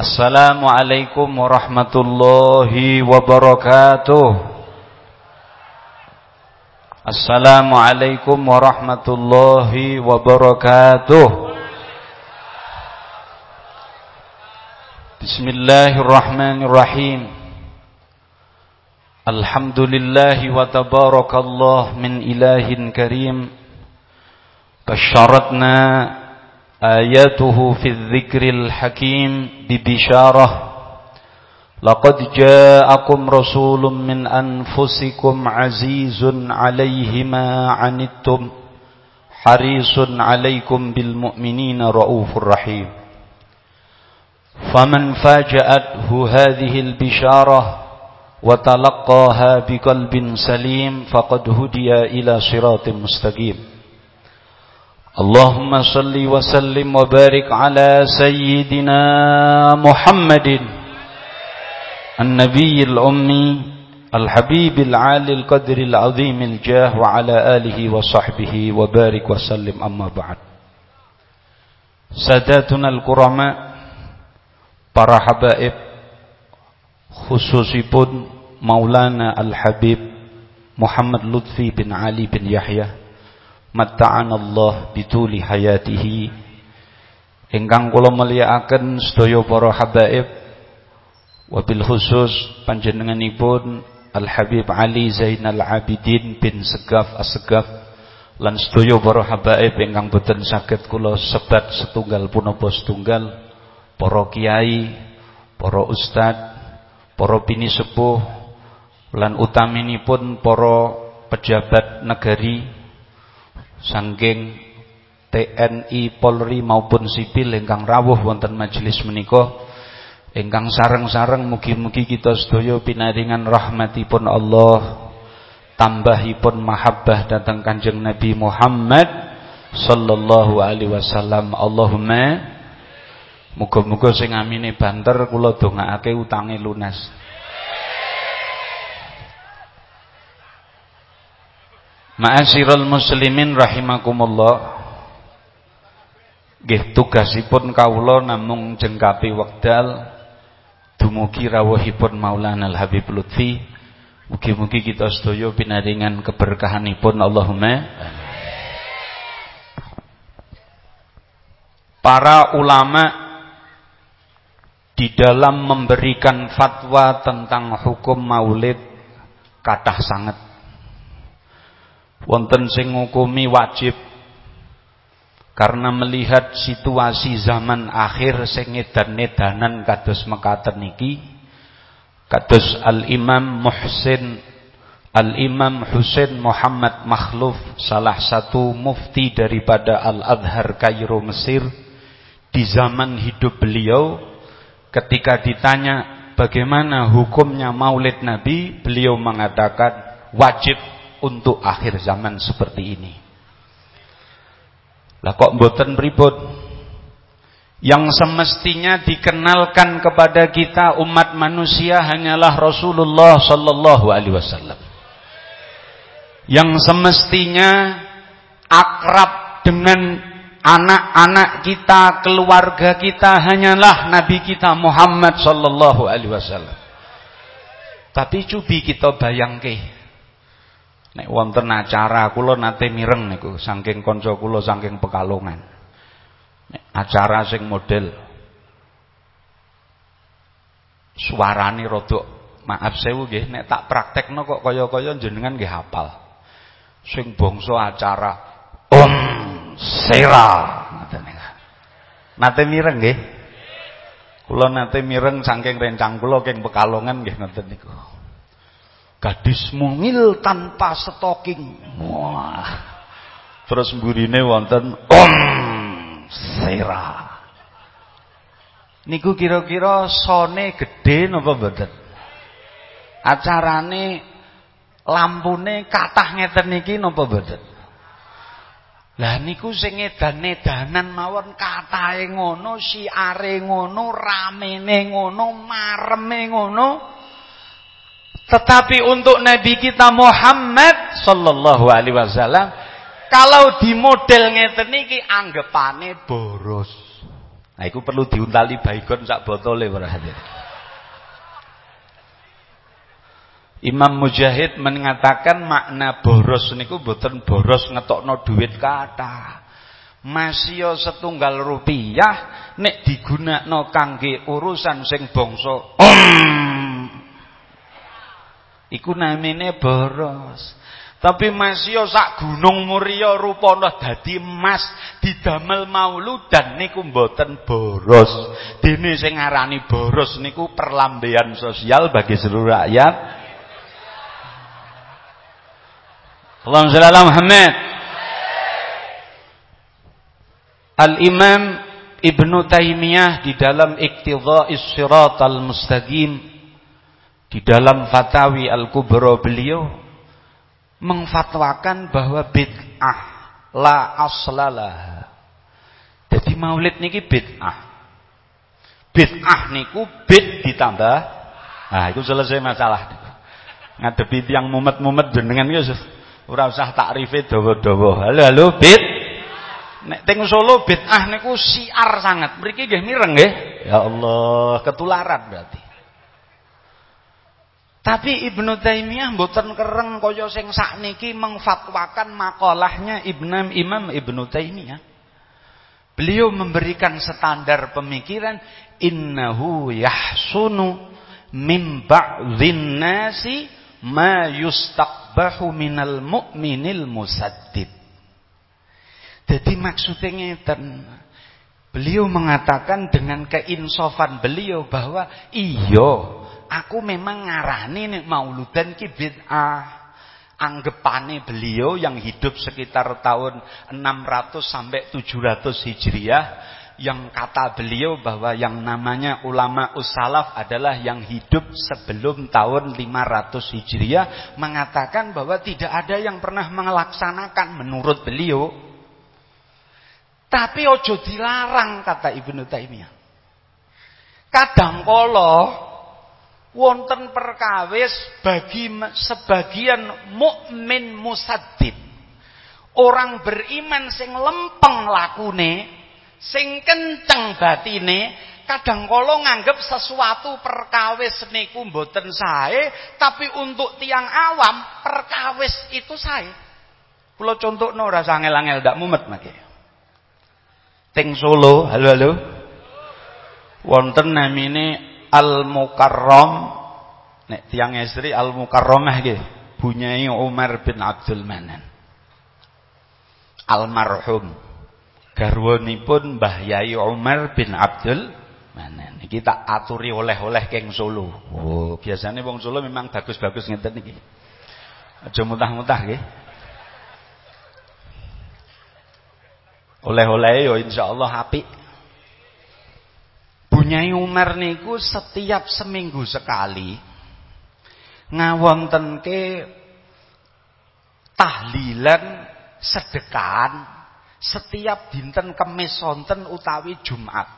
Assalamualaikum warahmatullahi wabarakatuh. Assalamualaikum warahmatullahi wabarakatuh. Bismillahirrahmanirrahim. Alhamdulillahi wa tabarakallah min ilahin karim. Basyaratna آياته في الذكر الحكيم ببشارة. لقد جاءكم رسول من أنفسكم عزيز عليه ما عنتم حريص عليكم بالمؤمنين رؤوف رحيم. فمن فاجأته هذه البشارة وتلقاها بقلب سليم فقد هدي إلى صراط مستقيم. اللهم صل وسلم وبارك على سيدنا محمد النبي الأمي الحبيب العالي القدر العظيم الجاه وعلى آله وصحبه وبارك وسلم. أما بعد ساداتنا الكرماء para habaib khususipun Maulana Al-Habib Muhammad Lutfi bin Ali bin Yahya matta'ana Allah bituli hayatihi. Ingkang kula mulyakaken sedaya para habaib. Wabil khusus panjenenganipun Al Habib Ali Zainal Abidin bin Segaf As-Segaf. Lan sedaya para habaib ingkang boten saged kula sebat setunggal punapa setunggal. Para kiai para ustad para bini sepuh lan utaminipun para pejabat negari Sangking TNI Polri maupun sipil ingkang rawuh wonten majelis menika ingkang sareng-sareng mugi-mugi kita sedaya pinaringan rahmatipun Allah tambahipun mahabbah datang Kanjeng Nabi Muhammad sallallahu alaihi wasallam. Allahumma muga-muga sing amine banter kula dongaake utange lunas Ma'asyiral muslimin rahimakumullah. Nggih tugasipun kawula namung jengkapi wekdal dumugi rawuhipun Maulana Al Habib Lutfi. Mugi-mugi kita sedaya pinaringan keberkahanipun Allahumma Para ulama di dalam memberikan fatwa tentang hukum maulid kathah sangat wonten sing ngukumi wajib. Karena melihat situasi zaman akhir sing edan-edanan kados mekaten niki kados Al-Imam Muhsin Al-Imam Husain Muhammad Makhluf salah satu mufti daripada Al-Azhar Kairo Mesir di zaman hidup beliau ketika ditanya bagaimana hukumnya Maulid Nabi beliau mengatakan wajib untuk akhir zaman seperti ini. Lah kok mboten pripun? Yang semestinya dikenalkan kepada kita umat manusia hanyalah Rasulullah sallallahu alaihi wasallam. Yang semestinya akrab dengan anak-anak kita, keluarga kita hanyalah Nabi kita Muhammad sallallahu alaihi wasallam. Tapi cubi kita bayangke Nek wonten acara kula nate mireng niku saking kanca kula saking Pekalongan. Nek acara sing model suarane rada maaf sewu nggih nek tak praktekno kok kaya-kaya jenengan nggih hafal. Sing bangsa acara Om Sera ngoten. Nate mireng nggih. Kula nate mireng saking rencang kula king Pekalongan nggih ngoten niku. Gadis mungil tanpa stocking. Wah. Terus mburine wonten Om Sera. Niku kira-kira sone gede napa mboten? Acarane lampune kathah ngeten niki napa mboten? Lah niku sing edan-edanan mawon katahe ngono, siare ngono, ramene ngono, mareme ngono. Tetapi untuk Nabi kita Muhammad sallallahu alaihi wasallam kalau di model ngeten iki anggapane boros. Nah, itu perlu diuntali baygon sak botole berarti. Imam Mujahid mengatakan makna boros niku boten boros ngetokno duit kata. Masih setunggal rupiah nek digunakno kangge urusan sing bangsa. Iku namine boros. Tapi masih sak gunung muria rupana dadi emas didamel mauludan niku mboten boros. Dene sing ngarani boros niku perlambaian sosial bagi seluruh rakyat. Allahumma shalli ala Muhammad. Al-Imam Ibnu Taimiyah di dalam Iqtidha'is Shiratal Mustaqim di dalam Fatawi Al-Kubra beliau mengfatwakan bahwa bid'ah la aslalah. Jadi maulid niki bid'ah. Bid'ah niku bid ditambah. Nah, itu selesai masalah. Ngadepi tiang mumet-mumet jenengan iki ora usah takrife dawa-dawa. Halo halo bid. Nek teng Solo bid'ah niku siar sangat. Mriki nggih mireng nggih. Ya Allah, ketularan berarti. Tapi Ibnu Taimiyah mboten kereng kaya sing sakniki mengfatwakan makalahnya Ibnu Imam Ibnu Taimiyah. Beliau memberikan standar pemikiran innahu yahsunu min ba'dhin nasi ma yustaqbahu minal mu'minil musaddid. Jadi maksudnya ngeten. Beliau mengatakan dengan keinsofan beliau bahwa iyo aku memang ngarani nih mauludan ki bid'ah. Anggapane beliau yang hidup sekitar tahun 600 sampai 700 Hijriah yang kata beliau bahwa yang namanya ulama usalaf adalah yang hidup sebelum tahun 500 Hijriah mengatakan bahwa tidak ada yang pernah melaksanakan menurut beliau. Tapi ojo dilarang kata Ibnu Taimiyah. Kadang kala wonten perkawis bagi sebagian mukmin musaddid. Orang beriman sing lempeng lakune, sing kenceng batine, kadang kala nganggep sesuatu perkawis niku mboten sae, tapi untuk tiang awam perkawis itu sae. Kula contohno ora angel-angel ndak mumet mangke. Teng Solo, halo halo. Wonten namine Al-Mukarram. Nek tiang istri Al-Mukarramah nggih bunyai Umar bin Abdul Manan. Almarhum. Garwanipun Mbah Yai Umar bin Abdul Manan. Iki tak aturi oleh-oleh keng Solo. Oh biasanya wong Solo memang bagus-bagus ngeten iki aja mutah-mutah nggih. Oleh-oleh yo insyaallah apik Bunyai Umar niku setiap seminggu sekali ngawontenke tahlilan sedekahan setiap dinten kemis sonten utawi Jumat.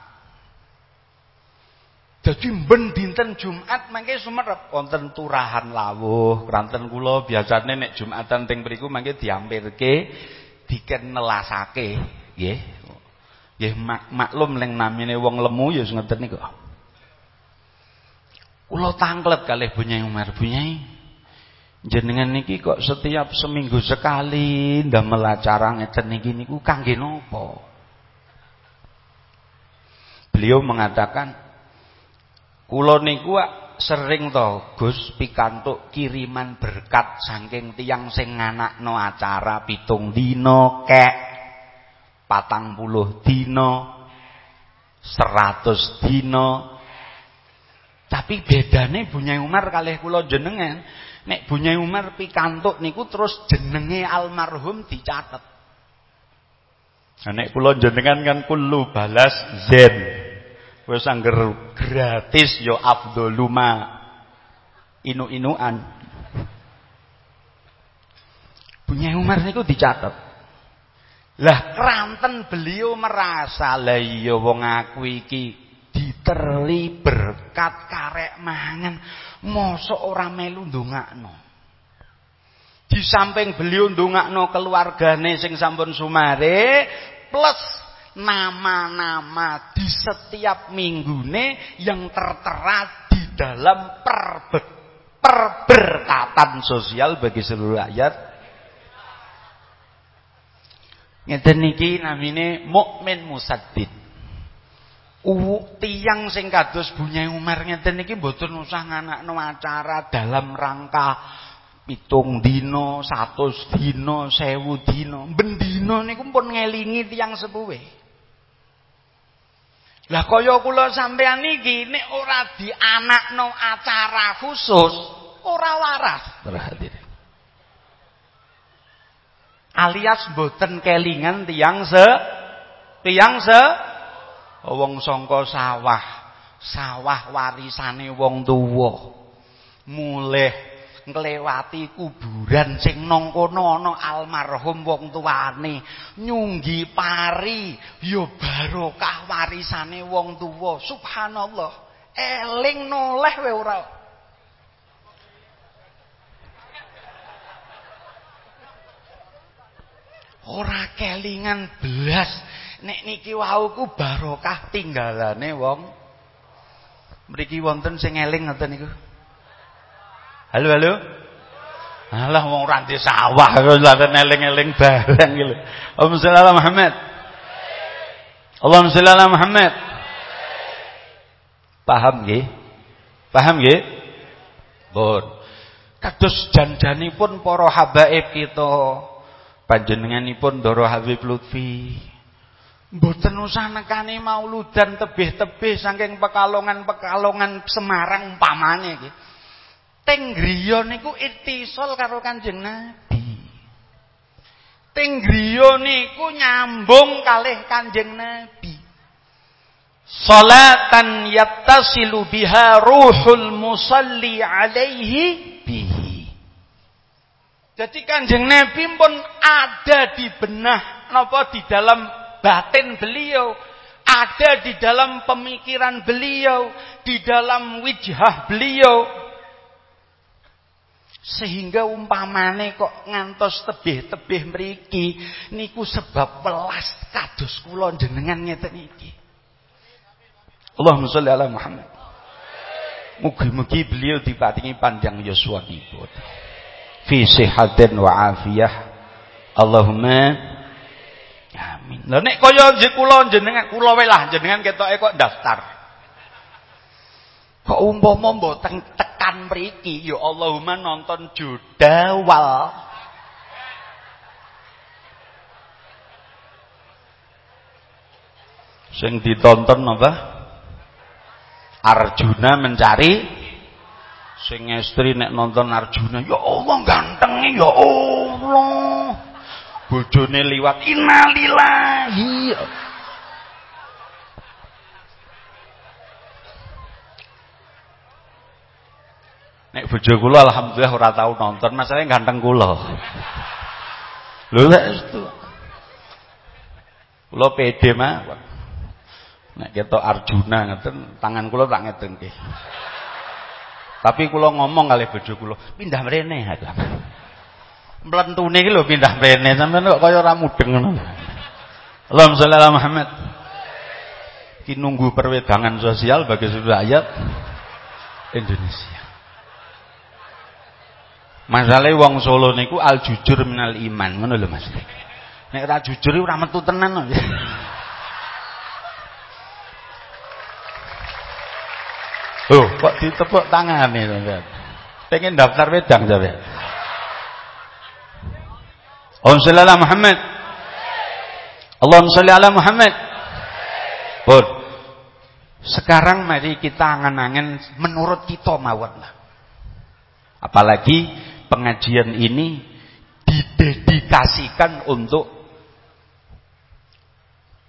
Jadi ben dinten Jumat mangke sumerep wonten turahan lawuh, kranten kula biasane nek Jumatan teng mriku mangke diampirke dikenelasake nggih. Nggih mak maklum leng namine wong lemu ya ngeten niku. Kula tanglet kalih Bunyai Umar, Bunyai. Jenengan niki kok setiap seminggu sekali ndamel acara ngeten niki niku kangge napa? Beliau mengatakan kula niku sering to Gus pikantuk kiriman berkat saking tiang sing nganakno acara pitung dina kek patang puluh dino seratus dino tapi bedane Bunyai Umar kalih kula jenengan nek Bunyai Umar pikantuk niku terus jenenge almarhum dicatet. Nek kula jenengan kan kullu balas zen. Wis angger gratis yo ya afdoluma inu-inuan Bunyai Umar niku dicatet lah kranten beliau merasa lah iya wong aku iki diterli berkat karek mangan mosok ora melu ndongakno. Di samping beliau ndongakno keluargane sing sampun sumare plus nama-nama di setiap minggune yang tertera di dalam perbe perberkatan sosial bagi seluruh rakyat. Ngeten niki namine mukmin musaddid. Uwu tiang sing kados Bunyai Umar ngeten niki mboten usah nganakno acara dalam rangka pitung dino, satu dino, sewu dino, bendino niku pun ngelingi tiang sepuhe. Lah kaya kula sampean niki nek ora dianakno acara khusus, ora waras. Alias boten kelingan tiang se tiang se wong sangka sawah. Sawah warisane wong tuwa. Mulih nglewati kuburan sing nang kono almarhum wong tuane nyunggi pari ya barokah warisane wong tuwa subhanallah eling noleh wae ora ora kelingan belas nek niki wau ku barokah tinggalane wong mriki wonten sing eling ngoten niku Halo halo. Alah wong ora di sawah kok lha eling-eling barang iki lho. Allahumma sholli ala Muhammad. Allahumma sholli ala Muhammad. Paham nggih? Paham nggih? Pun. Kados janjanipun para habaib kita. Panjenenganipun Doro Habib Lutfi. Mboten usah nekani mauludan tebih-tebih saking pekalongan-pekalongan Semarang umpamane iki. Teng griya niku ittisal karo Kanjeng Nabi. Teng griya niku nyambung kalih Kanjeng Nabi. Salatan yattasilu biha ruhul musalli alaihi bihi. Jadi Kanjeng Nabi pun ada di benah napa di dalam batin beliau, ada di dalam pemikiran beliau, di dalam wijah beliau, sehingga umpamane kok ngantos tebih-tebih mriki niku sebab welas kados kula jenengan ngeten iki. Allahumma sholli ala Muhammad. Mugi-mugi beliau dipatingi panjang yuswanipun. Fi sihatin wa afiyah. Allahumma amin. Lah nek kaya kula jenengan kula wae lah jenengan ketoke kok daftar. Kok umpama mboten tekan mriki ya Allahumma nonton judawal. Sing ditonton apa? Arjuna mencari sing estri nek nonton Arjuna ya Allah gantenge ya Allah. Bojone liwat innalillahi. Nek bojo kula alhamdulillah ora tau nonton, masalahnya ganteng kula. Lho lek kula pede mah. Nek ketok Arjuna ngeten, tangan kula tak ngetenke. Tapi kula ngomong kali bojo kula, pindah mrene aku. Mlentune iki lho pindah mrene, sampeyan kok kaya ora mudeng ngono. Allahumma sholli ala Muhammad. Ki nunggu perwedangan sosial bagi seluruh rakyat Indonesia. Masalahe wong Solo niku al jujur minal iman, ngono lho Mas. Nek ora jujur ora metu tenan Oh, kok ditepuk tangane sampean. Pengen daftar wedang sampean. Sholli ala Muhammad. Allahumma sholli ala Muhammad. Pun. Sekarang mari kita angan-angan menurut kita mawon lah. Apalagi pengajian ini didedikasikan untuk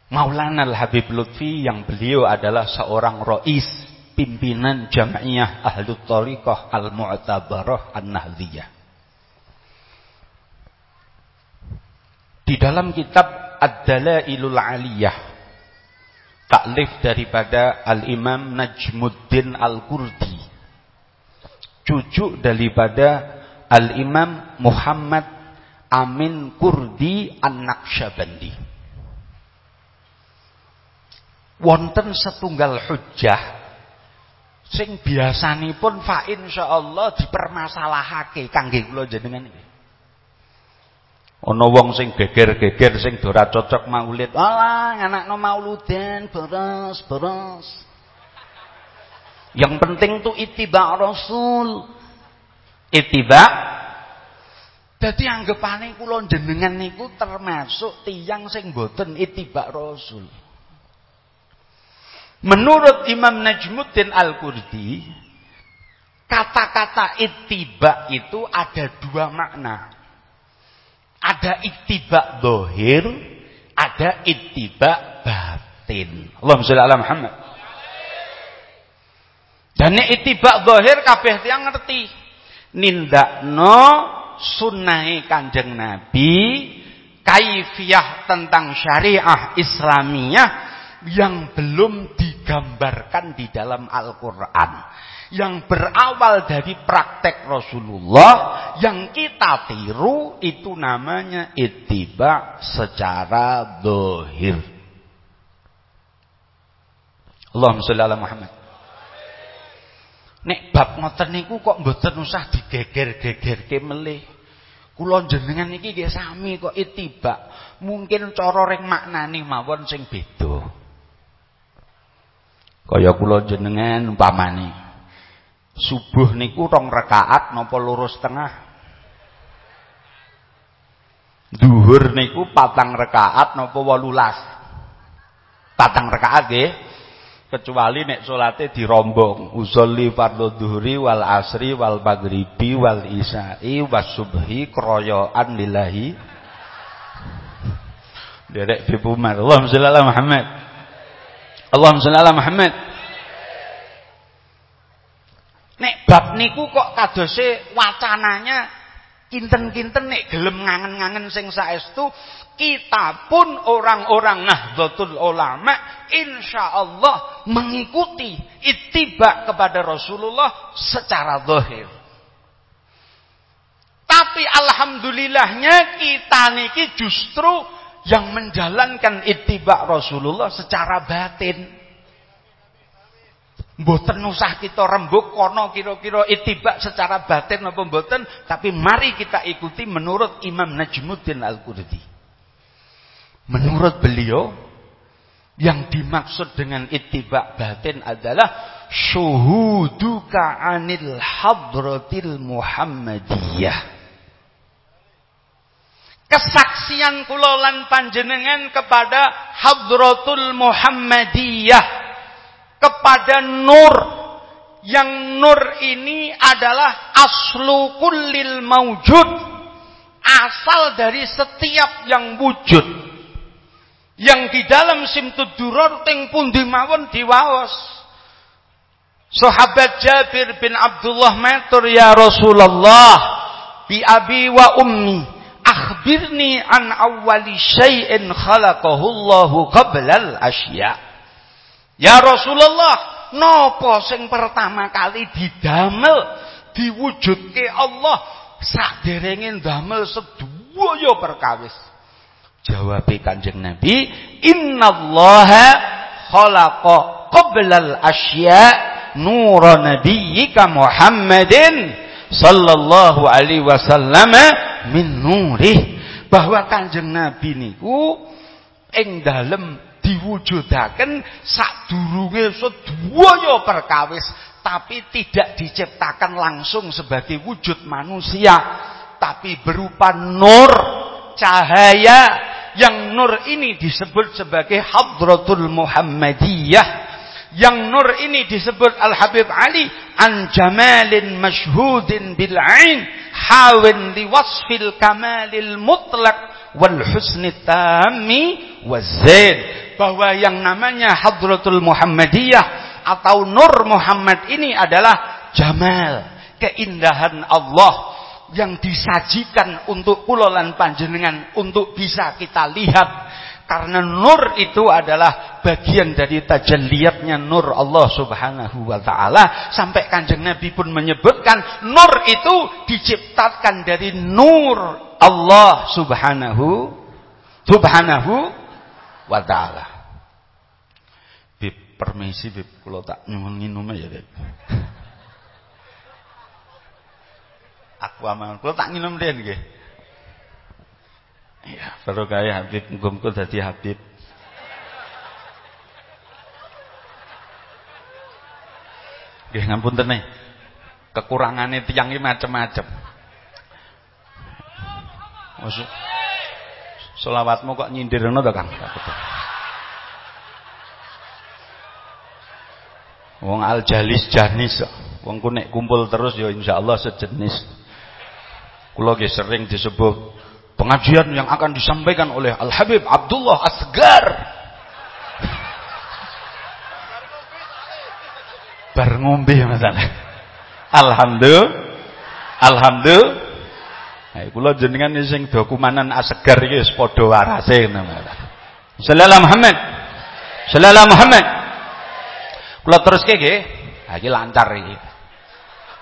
Maulana Al-Habib Lutfi yang beliau adalah seorang rois pimpinan Jamiah Ahlut Tariqah Al-Mu'tabarah An-Nahdiyah. Di dalam kitab Ad-Dalailul Aliyah taklif daripada Al-Imam Najmuddin Al-Kurdi cucu daripada Al-Imam Muhammad Amin Kurdi An-Naqsyabandi. wonten setunggal hujjah sing biasanipun fa insyaallah dipermasalahake kangge kula jenengan iki. Ana wong sing geger-geger sing ora cocok maulid. Alah, anakno mauludan boros. Yang penting tuh itiba Rasul. Itiba Dadi anggapane kula jenengan niku termasuk tiyang sing boten itiba Rasul. Menurut Imam Najmuddin Al-Qurdi, kata-kata ittiba itu ada dua makna. Ada ittiba dohir, ada ittiba batin. Allahumma sholli ala Muhammad. Dan ittiba dohir kabeh tiyang ngerti. Nindakno sunnahe Kanjeng Nabi, kaifiyah tentang syariah Islamiyah yang belum digambarkan di dalam Al-Quran. Yang berawal dari praktek Rasulullah, yang kita tiru itu namanya ittiba secara dohir. Allahumma sholli ala Muhammad. Nek bab ngoten niku kok mboten usah digeger-gegerke melih. Kula jenengan iki nggih sami kok ittiba. Mungkin cara ring maknani mawon sing beda. Kaya kula jenengan umpamane subuh niku rong rakaat napa loro setengah. Duhur niku patang rakaat napa 18. Patang rakaat nggih. Kecuali nek salate dirombong, usolli fardhu dhuhri wal asri wal maghribi wal isya'i was subhi kroyoan lillahi. Derek sholli ala Muhammad. Allahumma sholli ala Muhammad. Nek bab niku kok kadose wacananya kinten-kinten nek gelem ngangen-ngangen sing saestu kita pun orang-orang Nahdlatul Ulama insyaallah mengikuti ittiba kepada Rasulullah secara zahir. Tapi alhamdulillahnya kita niki justru yang menjalankan ittiba Rasulullah secara batin. Mboten usah kita rembuk kono kira-kira ittiba secara batin apa mboten, tapi mari kita ikuti menurut Imam Najmuddin Al-Qurdi. Menurut beliau yang dimaksud dengan ittiba batin adalah syuhuduka anil hadratil Muhammadiyah kesaksian kula lan panjenengan kepada Hadratul Muhammadiyah. Kepada nur. Yang nur ini adalah aslu kullil maujud asal dari setiap yang wujud. Yang di dalam simtud duror ting pun dimawon diwaos. Sahabat Jabir bin Abdullah matur ya Rasulullah bi abi wa ummi akhbirni an awwali syai'in khalaqahu Allahu qablal asya. Ya Rasulullah, napa sing pertama kali didamel diwujudke Allah saderenge ndamel sedaya perkawis. Jawabe Kanjeng Nabi, "Innallaha khalaqa qablal asya nura nabiyyika Muhammadin sallallahu alaihi wasallam min nurih. Bahwa Kanjeng Nabi niku ing dalem diwujudaken sadurunge sedaya perkawis tapi tidak diciptakan langsung sebagai wujud manusia tapi berupa nur cahaya. Yang nur ini disebut sebagai hadratul muhammadiyah yang nur ini disebut Al-Habib Ali an jamalin masyhudin bil ain hawin li wasfil kamalil mutlak wal husni tammi wazaid bahwa yang namanya Hadratul Muhammadiyah atau Nur Muhammad ini adalah jamal keindahan Allah yang disajikan untuk kulolan panjenengan untuk bisa kita lihat karena nur itu adalah bagian dari tajalliyatnya nur Allah subhanahu wa ta'ala. Sampai kanjeng Nabi pun menyebutkan nur itu diciptakan dari nur Allah subhanahu subhanahu wa ta'ala. Permisi Bib, tak nyuwun minum ya Bib. Aku amal, kula tak minum nggih. Ya, baru kaya Habib, muga-muga dadi Habib. Nggih ngapunten nih. Kekurangane tiyang iki macem-macem. Maksud Selawatmu kok nyindirno to, Kang? Wong al jalis janis Wong ku kumpul terus ya insyaallah sejenis. Kula sering disebut pengajian yang akan disampaikan oleh Al Habib Abdullah Asgar. Bar ngombe masalah. Alhamdulillah. Alhamdulillah. Nah, kula jenengan sing dokumenan asgar iki wis padha warase. Sallallahu Muhammad. Sallallahu Muhammad. Kula teruske nggih. Ha iki lancar iki.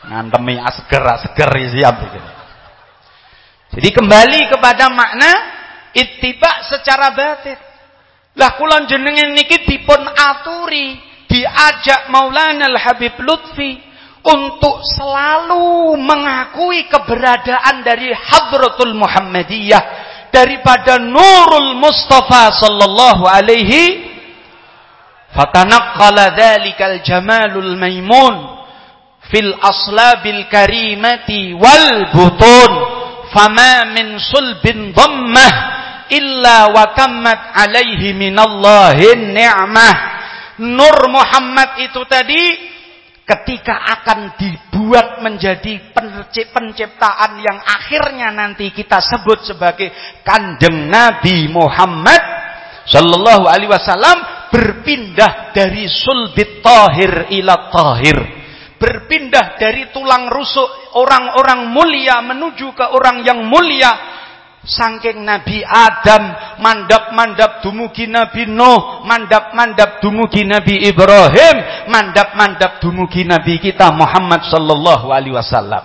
Ngantemi asgar-asgar siap iki. Jadi kembali kepada makna ittiba secara batin. Lah kula jenengan niki dipun aturi, diajak Maulana Al Habib Lutfi untuk selalu mengakui keberadaan dari Hadratul Muhammadiyah daripada Nurul Mustafa sallallahu alaihi fatanaqqala dzalikal jamalul maimun fil aslabil karimati wal butun fama min sulbin dhammah illa wa tammat alaihi minallahin ni'mah. Nur Muhammad itu tadi ketika akan dibuat menjadi penciptaan yang akhirnya nanti kita sebut sebagai kanjeng Nabi Muhammad Sallallahu Alaihi Wasallam berpindah dari sulbit tahir ila tahir berpindah dari tulang rusuk orang-orang mulia menuju ke orang yang mulia Sangking Nabi Adam, mandap-mandap dumugi Nabi Nuh, mandap-mandap dumugi Nabi Ibrahim, mandap-mandap dumugi Nabi kita Muhammad sallallahu alaihi wasallam.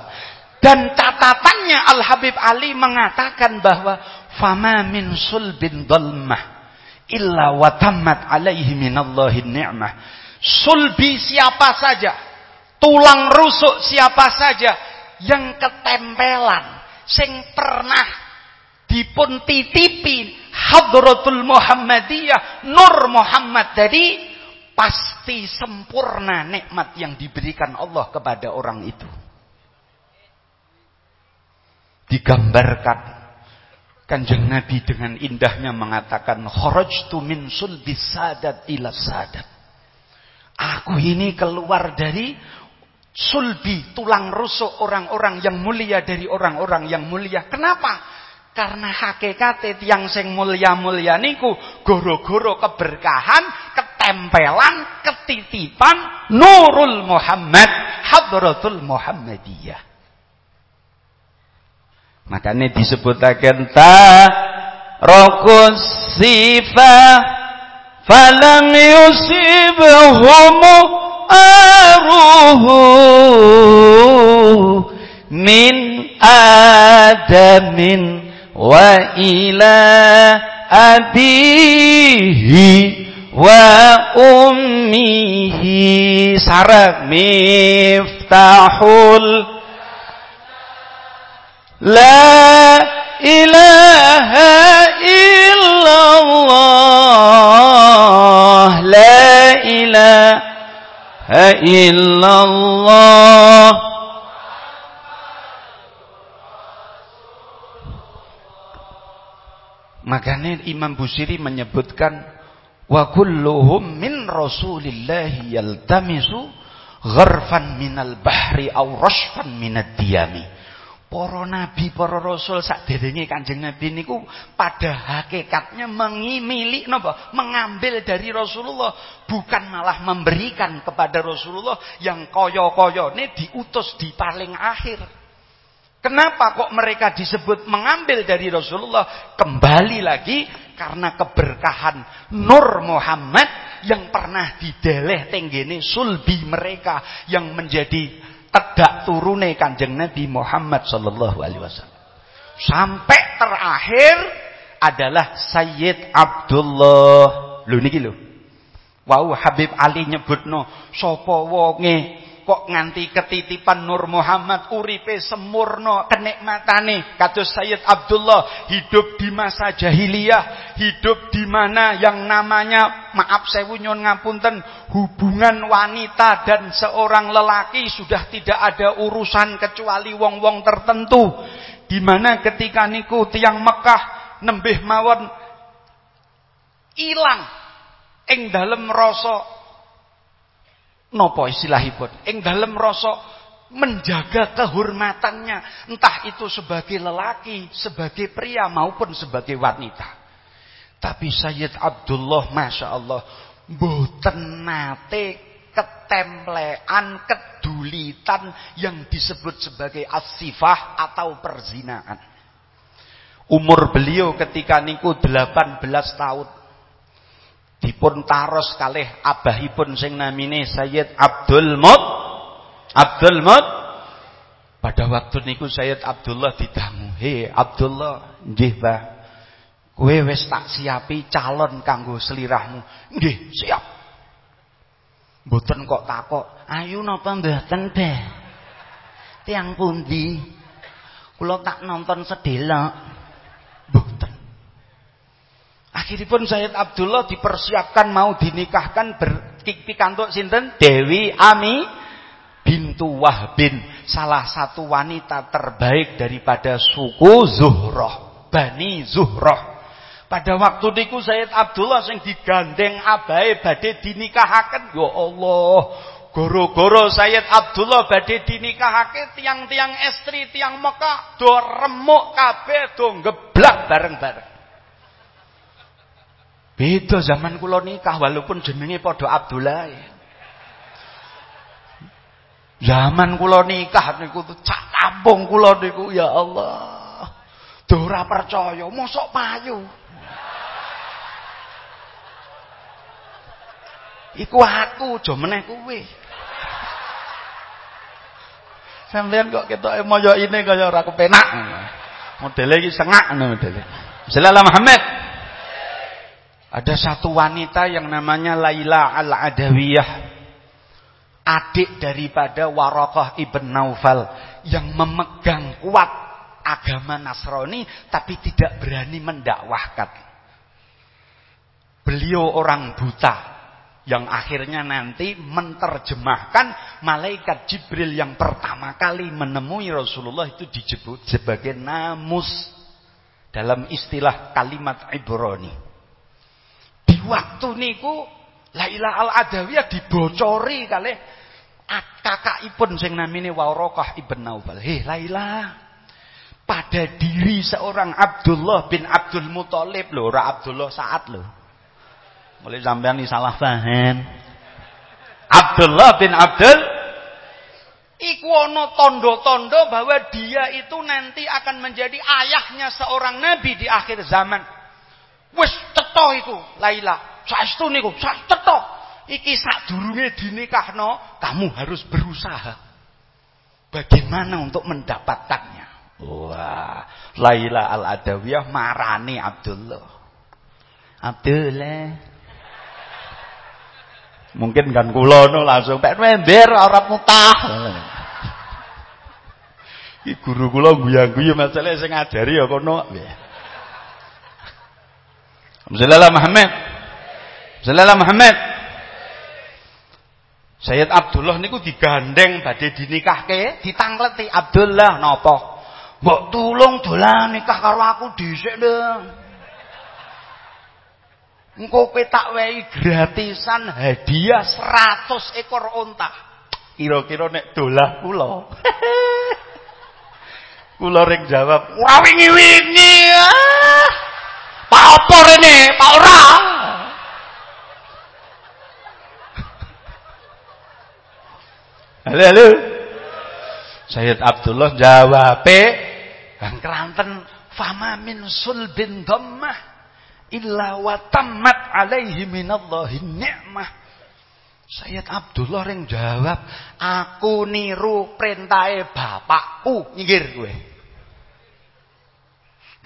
Dan catatannya Al Habib Ali mengatakan bahwa fama min sulbin dhalmah illa wa tammat alaihi minallahi ni'mah. Sulbi siapa saja, tulang rusuk siapa saja yang ketempelan sing pernah dipun titipi Hadratul Muhammadiyah Nur Muhammad. Tadi pasti sempurna nikmat yang diberikan Allah kepada orang itu. Digambarkan Kanjeng Nabi dengan indahnya mengatakan kharajtu min sulbi sadat ila sadat. Aku ini keluar dari sulbi tulang rusuk orang-orang yang mulia dari orang-orang yang mulia kenapa karena hakikat yang sing mulia-mulia niku goro-goro keberkahan, ketempelan, ketitipan Nurul Muhammad, Hadratul Muhammadiyah. Makanya disebutakan ta rokus sifa falam yusibhum aruhu min adamin wa ila abihi wa ummihi. Sarab miftahul. La ilaha illallah. La ilaha إلا الله Makanya Imam Busiri menyebutkan wa kulluhum min Rasulillah yaltamisu gharfan minal bahri aw rashfan minad diyami. Para nabi, para rasul sakderenge Kanjeng Nabi niku pada hakikatnya mengimili napa? Mengambil dari Rasulullah, bukan malah memberikan kepada Rasulullah yang kaya-kayane diutus di paling akhir. Kenapa kok mereka disebut mengambil dari Rasulullah? Kembali lagi karena keberkahan Nur Muhammad yang pernah dideleh tenggene sulbi mereka yang menjadi tedak turune Kanjeng Nabi Muhammad sallallahu alaihi wasallam. Sampai terakhir adalah Sayyid Abdullah. Lho niki lho. Wau Habib Ali nyebutno sapa wonge kok nganti ketitipan Nur Muhammad uripe semurno kenikmatane. Kados Sayyid Abdullah hidup di masa jahiliyah hidup di mana yang namanya maaf sewu nyun ngapunten hubungan wanita dan seorang lelaki sudah tidak ada urusan kecuali wong-wong tertentu. Di mana ketika niku tiang Mekah nembih mawon ilang ing dalem rasa napa istilahipun ing dalem rasa menjaga kehormatannya. Entah itu sebagai lelaki sebagai pria maupun sebagai wanita. Tapi Sayyid Abdullah Masya Allah mboten nate ketemplean kedulitan yang disebut sebagai asifah atau perzinaan. Umur beliau ketika niku 18 tahun dipun taros kalih abahipun sing namine Sayyid Abdul Mut Abdul Mut. Pada waktu niku Sayyid Abdullah didangu he Abdullah nggih Mbah. Kowe wis tak siapi calon kanggo selirahmu. Nggih siap. Mboten kok takok. Ayu napa mboten Mbah? Tiang pundi? Kula tak nonton sedelok Akhiripun Sayyid Abdullah dipersiapkan mau dinikahkan berpikantuk sinten Dewi Ami bintu Wahbin, salah satu wanita terbaik daripada suku Zuhroh, Bani Zuhroh. Pada waktu niku Sayyid Abdullah sing digandeng abai badhe dinikahaken, ya Allah, Goro-goro Sayyid Abdullah badhe dinikahake tiang-tiang estri tiang Mekah do remuk kabeh do geblak bareng-bareng. Beda zaman kula nikah walaupun jenenge padha Abdullah. Zaman kula nikah niku cak kampung kula niku ya Allah. Dora percaya, mosok payu. Iku aku, aja meneh kuwe. Sampeyan kok ketoke moyo ini kaya ora kepenak. Modele iki sengak ngono modele. Muhammad. Ada satu wanita yang namanya Laila Al-Adawiyah. Adik daripada Warokoh Ibn Naufal. Yang memegang kuat agama Nasrani. Tapi tidak berani mendakwahkan. Beliau orang buta. Yang akhirnya nanti menerjemahkan malaikat Jibril yang pertama kali menemui Rasulullah itu disebut sebagai namus dalam istilah kalimat Ibrani waktu niku Laila Al-Adawiyah dibocori kali kakakipun sing namine Waraqah ibn Naufal. Heh Laila, pada diri seorang Abdullah bin Abdul Muthalib lho, ora Abdullah saat lho. Mulai sampean salah paham. Abdullah bin Abdul Iku ana tondo-tondo bahwa dia itu nanti akan menjadi ayahnya seorang nabi di akhir zaman. Wis cetha iku Laila. Saestu niku, sak cetha. Iki sadurunge dinikahno, kamu harus berusaha. Bagaimana untuk mendapatkannya? Wah, Laila Al-Adawiyah marani Abdullah. Abdullah. Mungkin kan kula no langsung pek member ora mutah. Guru kula guyang-guyu masalah sing ngajari ya kono. Bismillah Muhammad. Bismillah Muhammad. Sayyid Abdullah niku digandeng badhe dinikahke, ditangleti Abdullah napa? Mbok tulung dolan nikah karo aku dhisik, Ndang. Engko kowe tak wehi gratisan hadiah 100 ekor unta. Kira-kira nek dolah kula. kula ring jawab, "Ora wingi-wingi." Ah. Pak opor ini, Pak ora. Halo, halo. Sayyid Abdullah jawab, Kang Kelanten, fama min sulbin dhammah illa wa tammat alaihi minallahi ni'mah. Sayyid Abdullah ring jawab, aku niru perintahe bapakku, nyinggir kowe.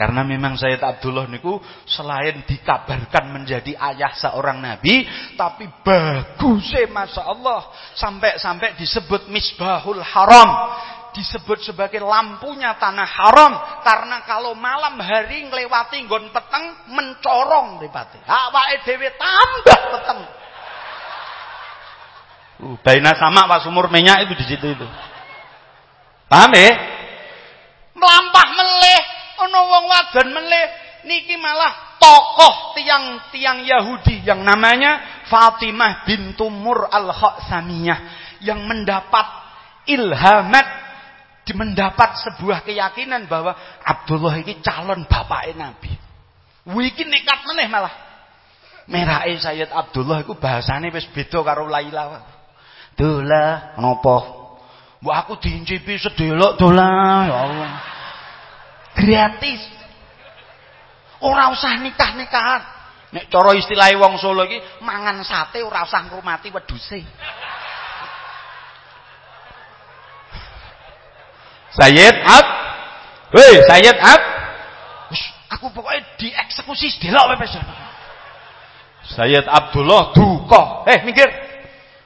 Karena memang Sayyid Abdullah niku selain dikabarkan menjadi ayah seorang nabi, tapi bagus Masya Allah. Sampai-sampai disebut misbahul haram. Disebut sebagai lampunya tanah haram. Karena kalau malam hari ngelewati nggon peteng, mencorong dipati. Awake dhewe tambah peteng. Uh, baina sama Pak Sumur minyak itu di situ itu. Paham ya? Melampah meleh ono wong wadon meleh niki malah tokoh tiang-tiang Yahudi yang namanya Fatimah bintu Mur al-Khaksamiyah yang mendapat ilhamat mendapat sebuah keyakinan bahwa Abdullah ini calon bapak Nabi. Wiki nekat meneh malah. Merahe Sayyid Abdullah iku bahasane wis beda karo Laila. Dola napa? Mbok aku diincipi sedelok dola ya Allah gratis. Ora usah nikah-nikahan. Nek cara istilah wong Solo iki mangan sate ora usah ngrumati wedhuse. Sayyid Ab Hei Sayyid Ab aku pokoknya dieksekusi delok wis. Sayyid Abdullah duka. Eh mikir.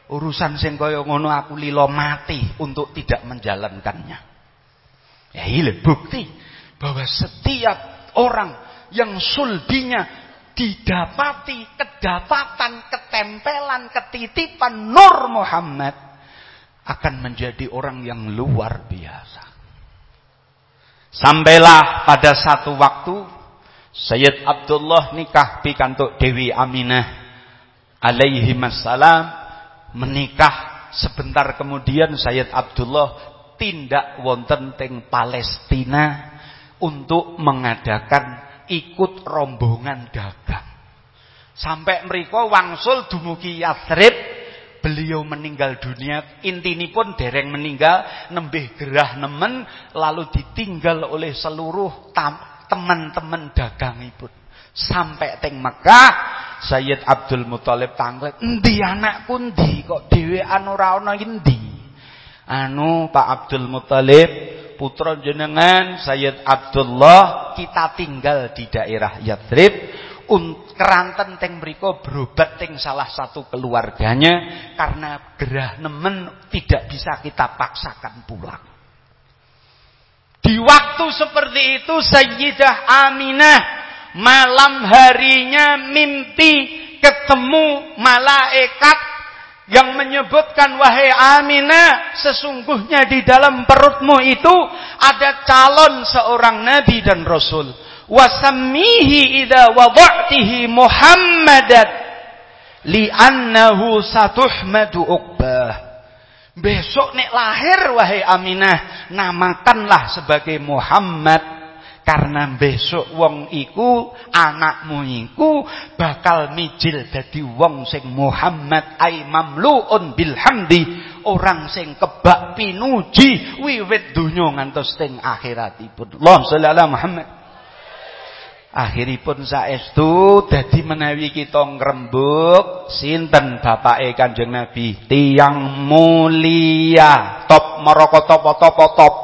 Urusan sing kaya ngono aku lilo mati untuk tidak menjalankannya. Ya ile bukti bahwa setiap orang yang sulbinya didapati kedapatan, ketempelan, ketitipan Nur Muhammad akan menjadi orang yang luar biasa. Sampailah pada satu waktu Sayyid Abdullah nikah pikantuk Dewi Aminah alaihi salam menikah sebentar kemudian Sayyid Abdullah tindak wonten teng Palestina untuk mengadakan ikut rombongan dagang. Sampai mereka wangsul dumugi Yathrib, beliau meninggal dunia, pun dereng meninggal, nembih gerah nemen, lalu ditinggal oleh seluruh teman-teman dagangipun. Sampai teng Mekah, Sayyid Abdul Muthalib tanglet, "Endi anakku endi kok dhewean ora ana endi?" Anu Pak Abdul Muthalib putra jenengan Sayyid Abdullah kita tinggal di daerah Yathrib keranten teng mriku berobat teng salah satu keluarganya karena gerah nemen tidak bisa kita paksakan pulang. Di waktu seperti itu Sayyidah Aminah malam harinya mimpi ketemu malaikat yang menyebutkan wahai Aminah sesungguhnya di dalam perutmu itu ada calon seorang nabi dan rasul. Wasammihi idza wada'tihi muhammadat li'annahu satuhmadu uqbah. Besok nek lahir wahai Aminah namakanlah sebagai Muhammad karena besok wong iku anakmu iku bakal mijil dadi wong sing Muhammad ai mamluun bilhamdi. Orang sing kebak pinuji wiwit donya ngantos teng akhiratipun. Allah sallallahu Muhammad. Akhiripun saestu dadi menawi kita ngrembug sinten bapake Kanjeng Nabi? Tiang mulia. Top merokok top top top.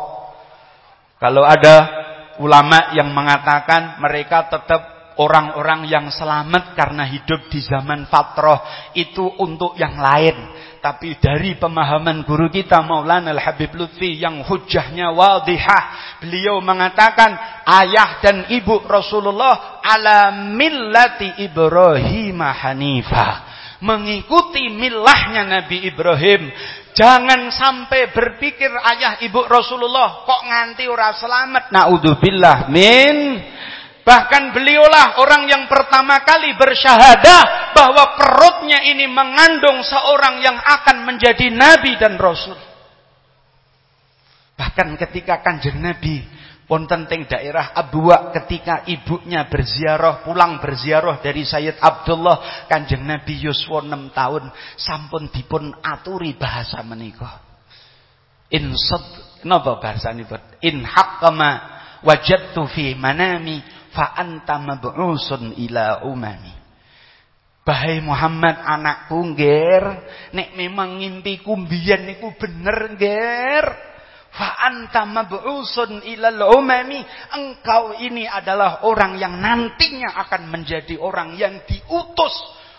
Kalau ada ulama yang mengatakan mereka tetap orang-orang yang selamat karena hidup di zaman fatrah itu untuk yang lain. Tapi dari pemahaman guru kita Maulana Al-Habib Lutfi yang hujahnya wadihah. Beliau mengatakan ayah dan ibu Rasulullah ala millati Ibrahim Hanifah. Mengikuti milahnya Nabi Ibrahim. Jangan sampai berpikir ayah ibu Rasulullah kok nganti ora selamat. Naudzubillah min. Bahkan beliaulah orang yang pertama kali bersyahadah bahwa perutnya ini mengandung seorang yang akan menjadi nabi dan rasul. Bahkan ketika kanjeng Nabi wonten teng daerah Abwa ketika ibunya berziarah pulang berziarah dari Sayyid Abdullah Kanjeng Nabi yuswa 6 tahun. Sampun dipun aturi bahasa menika. In sad napa bahasanipun in haqqama wajadtu fi manami fa anta mab'usun ila umami. Bahai Muhammad anakku ngger. Nek memang ngimpiku mbiyen niku bener ngger fa anta mab'usun ilal umami engkau ini adalah orang yang nantinya akan menjadi orang yang diutus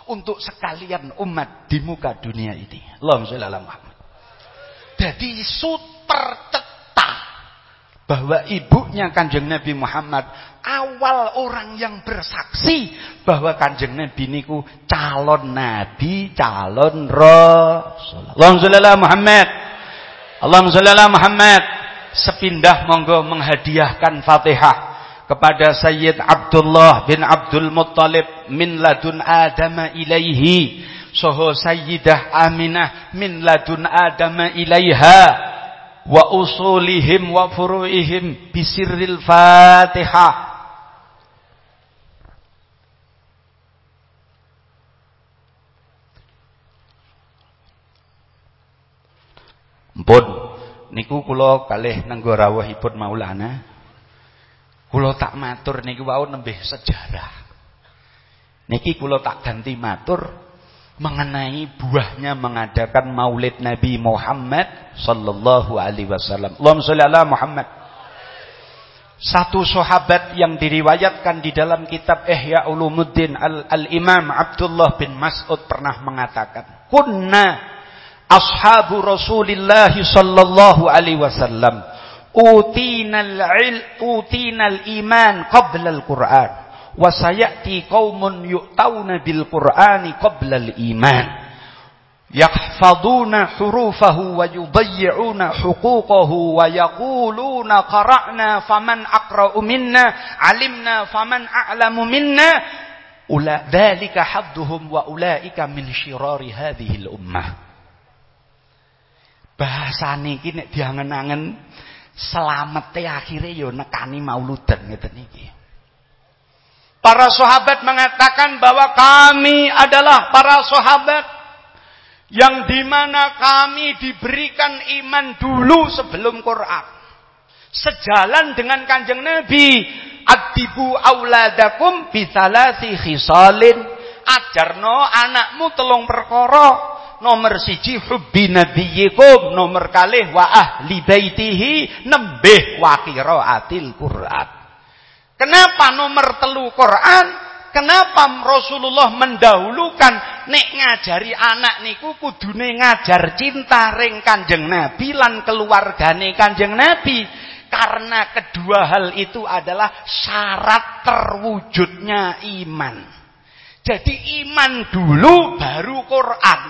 untuk sekalian umat di muka dunia ini Allahumma sholli ala Muhammad jadi super bahwa ibunya kanjeng Nabi Muhammad awal orang yang bersaksi bahwa kanjeng Nabi niku calon Nabi, calon Rasul. Allahumma Muhammad. Allahumma Muhammad. Sepindah monggo menghadiahkan Fatihah kepada Sayyid Abdullah bin Abdul Muttalib min ladun Adam ilaihi soho Sayyidah Aminah min ladun Adam ilaiha wa usulihim wa furu'ihim bisirril Fatihah. Mpun niku kula kalih nenggo rawuhipun Maulana. Kula tak matur niku wau nembih sejarah. Niki kula tak ganti matur mengenai buahnya mengadakan Maulid Nabi Muhammad sallallahu alaihi wasallam. Allahumma sholli ala Muhammad. Satu sahabat yang diriwayatkan di dalam kitab Ihya Ulumuddin Al-Imam Abdullah bin Mas'ud pernah mengatakan, "Kunna ashabu Rasulillah sallallahu alaihi wasallam utinal il utinal iman qabla al-Qur'an." wa sayati qaumun yu'tauna bil qur'ani qabla al iman yahfaduna hurufahu wa yudayyi'una huquqahu wa yaquluna qara'na faman aqra'u minna alimna faman a'lamu minna ula dzalika hadduhum wa ulaika min syirari hadhihi al ummah bahasane iki nek diangen-angen selamete akhire ya nekani mauludan ngeten iki Para sahabat mengatakan bahwa kami adalah para sahabat yang di mana kami diberikan iman dulu sebelum Quran. Sejalan dengan kanjeng Nabi. Adibu auladakum bisalasi khisalin. Ajarno anakmu telung perkara. Nomor siji hubbi nabiyikum. Nomor kalih wa ahli baitihi. Nembih wa atil Quran. Kenapa nomor telu Quran? Kenapa Rasulullah mendahulukan nek ngajari anak niku kudune ngajar cinta ring Kanjeng Nabi lan keluargane Kanjeng Nabi? Karena kedua hal itu adalah syarat terwujudnya iman. Jadi iman dulu baru Quran.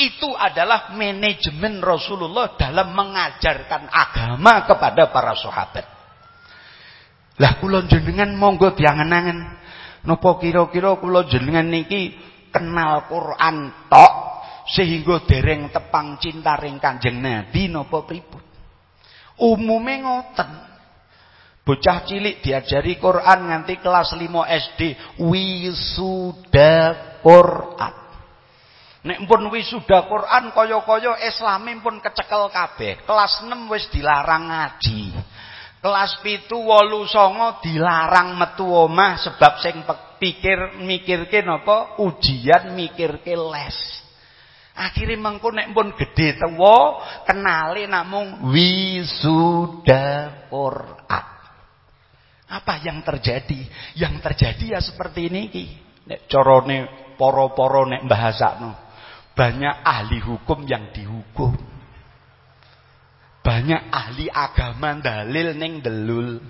Itu adalah manajemen Rasulullah dalam mengajarkan agama kepada para sahabat. Lah kula jenengan monggo diangen-angen. Napa kira-kira kula jenengan niki kenal Quran tok sehingga dereng tepang cinta ring Kanjeng Nabi napa pripun? Umume ngoten. Bocah cilik diajari Quran nganti kelas 5 SD wisuda Quran. Nek pun wisuda Quran kaya-kaya Islame pun kecekel kabeh. Kelas 6 wis dilarang ngaji. Kelas pitu wolu songo dilarang metu omah sebab sing pikir mikirke napa ujian mikirke les. Akhire mengko nek pun gedhe tuwa kenali namung wisuda Quran. Apa yang terjadi? Yang terjadi ya seperti ini. Nek carane para-para nek bahasakno. Banyak ahli hukum yang dihukum. Banyak ahli agama dalil ning delul.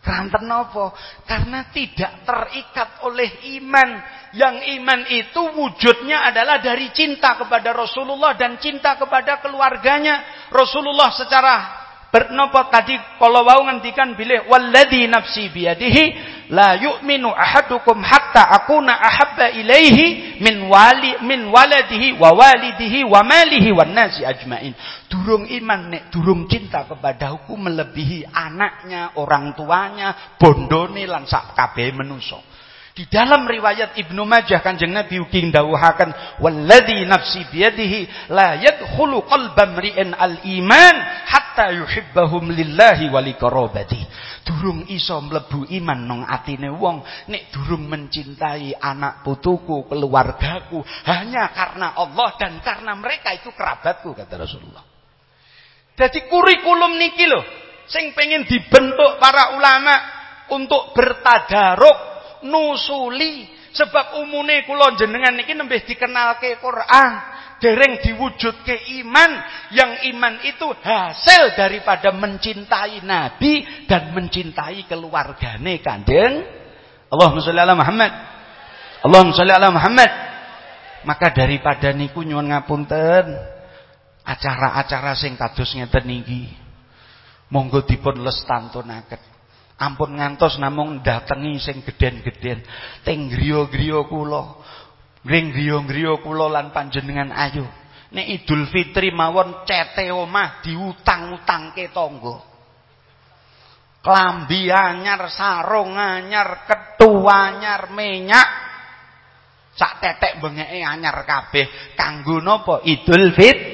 Kranten apa? Karena tidak terikat oleh iman. Yang iman itu wujudnya adalah dari cinta kepada Rasulullah dan cinta kepada keluarganya. Rasulullah secara Bernopo tadi kalau wau ngendikan bilih walladzi nafsi biyadihi la yu'minu ahadukum hatta akuna ahabba ilaihi min wali min waladihi wa walidihi wa malihi wan nasi ajmain. Durung iman nek durung cinta kepada hukum melebihi anaknya, orang tuanya, bondone lan sak kabeh manusa. Di dalam riwayat Ibnu Majah Kanjeng Nabi ugi ndawuhaken walladzi nafsi biyadihi la yadkhulu qalba mri'in al-iman hatta yuhibbahum lillahi wa liqarabati. Durung iso mlebu iman nang atine wong nek durung mencintai anak putuku, keluargaku hanya karena Allah dan karena mereka itu kerabatku kata Rasulullah. Jadi kurikulum niki lho sing pengen dibentuk para ulama untuk bertadaruk, nusuli sebab umune kula jenengan niki nembih dikenalke Quran, dereng diwujudke iman yang iman itu hasil daripada mencintai Nabi dan mencintai keluargane Kanjeng Allahumma sholli ala Muhammad. Allahumma sholli ala Muhammad. Maka daripada niku nyuwun ngapunten acara-acara sing kados ngeten niki monggo dipun lestantunaken. Ampun ngantos namung datengi sing gedhen-gedhen teng griya-griya kula. Ring griya-griya lan panjenengan ayu. Nek Idul Fitri mawon cete omah diutang-utangke tangga. Klambi anyar, sarung anyar, ketu anyar, minyak sak tetek bengeke anyar kabeh. Kanggo napa? Idul Fitri.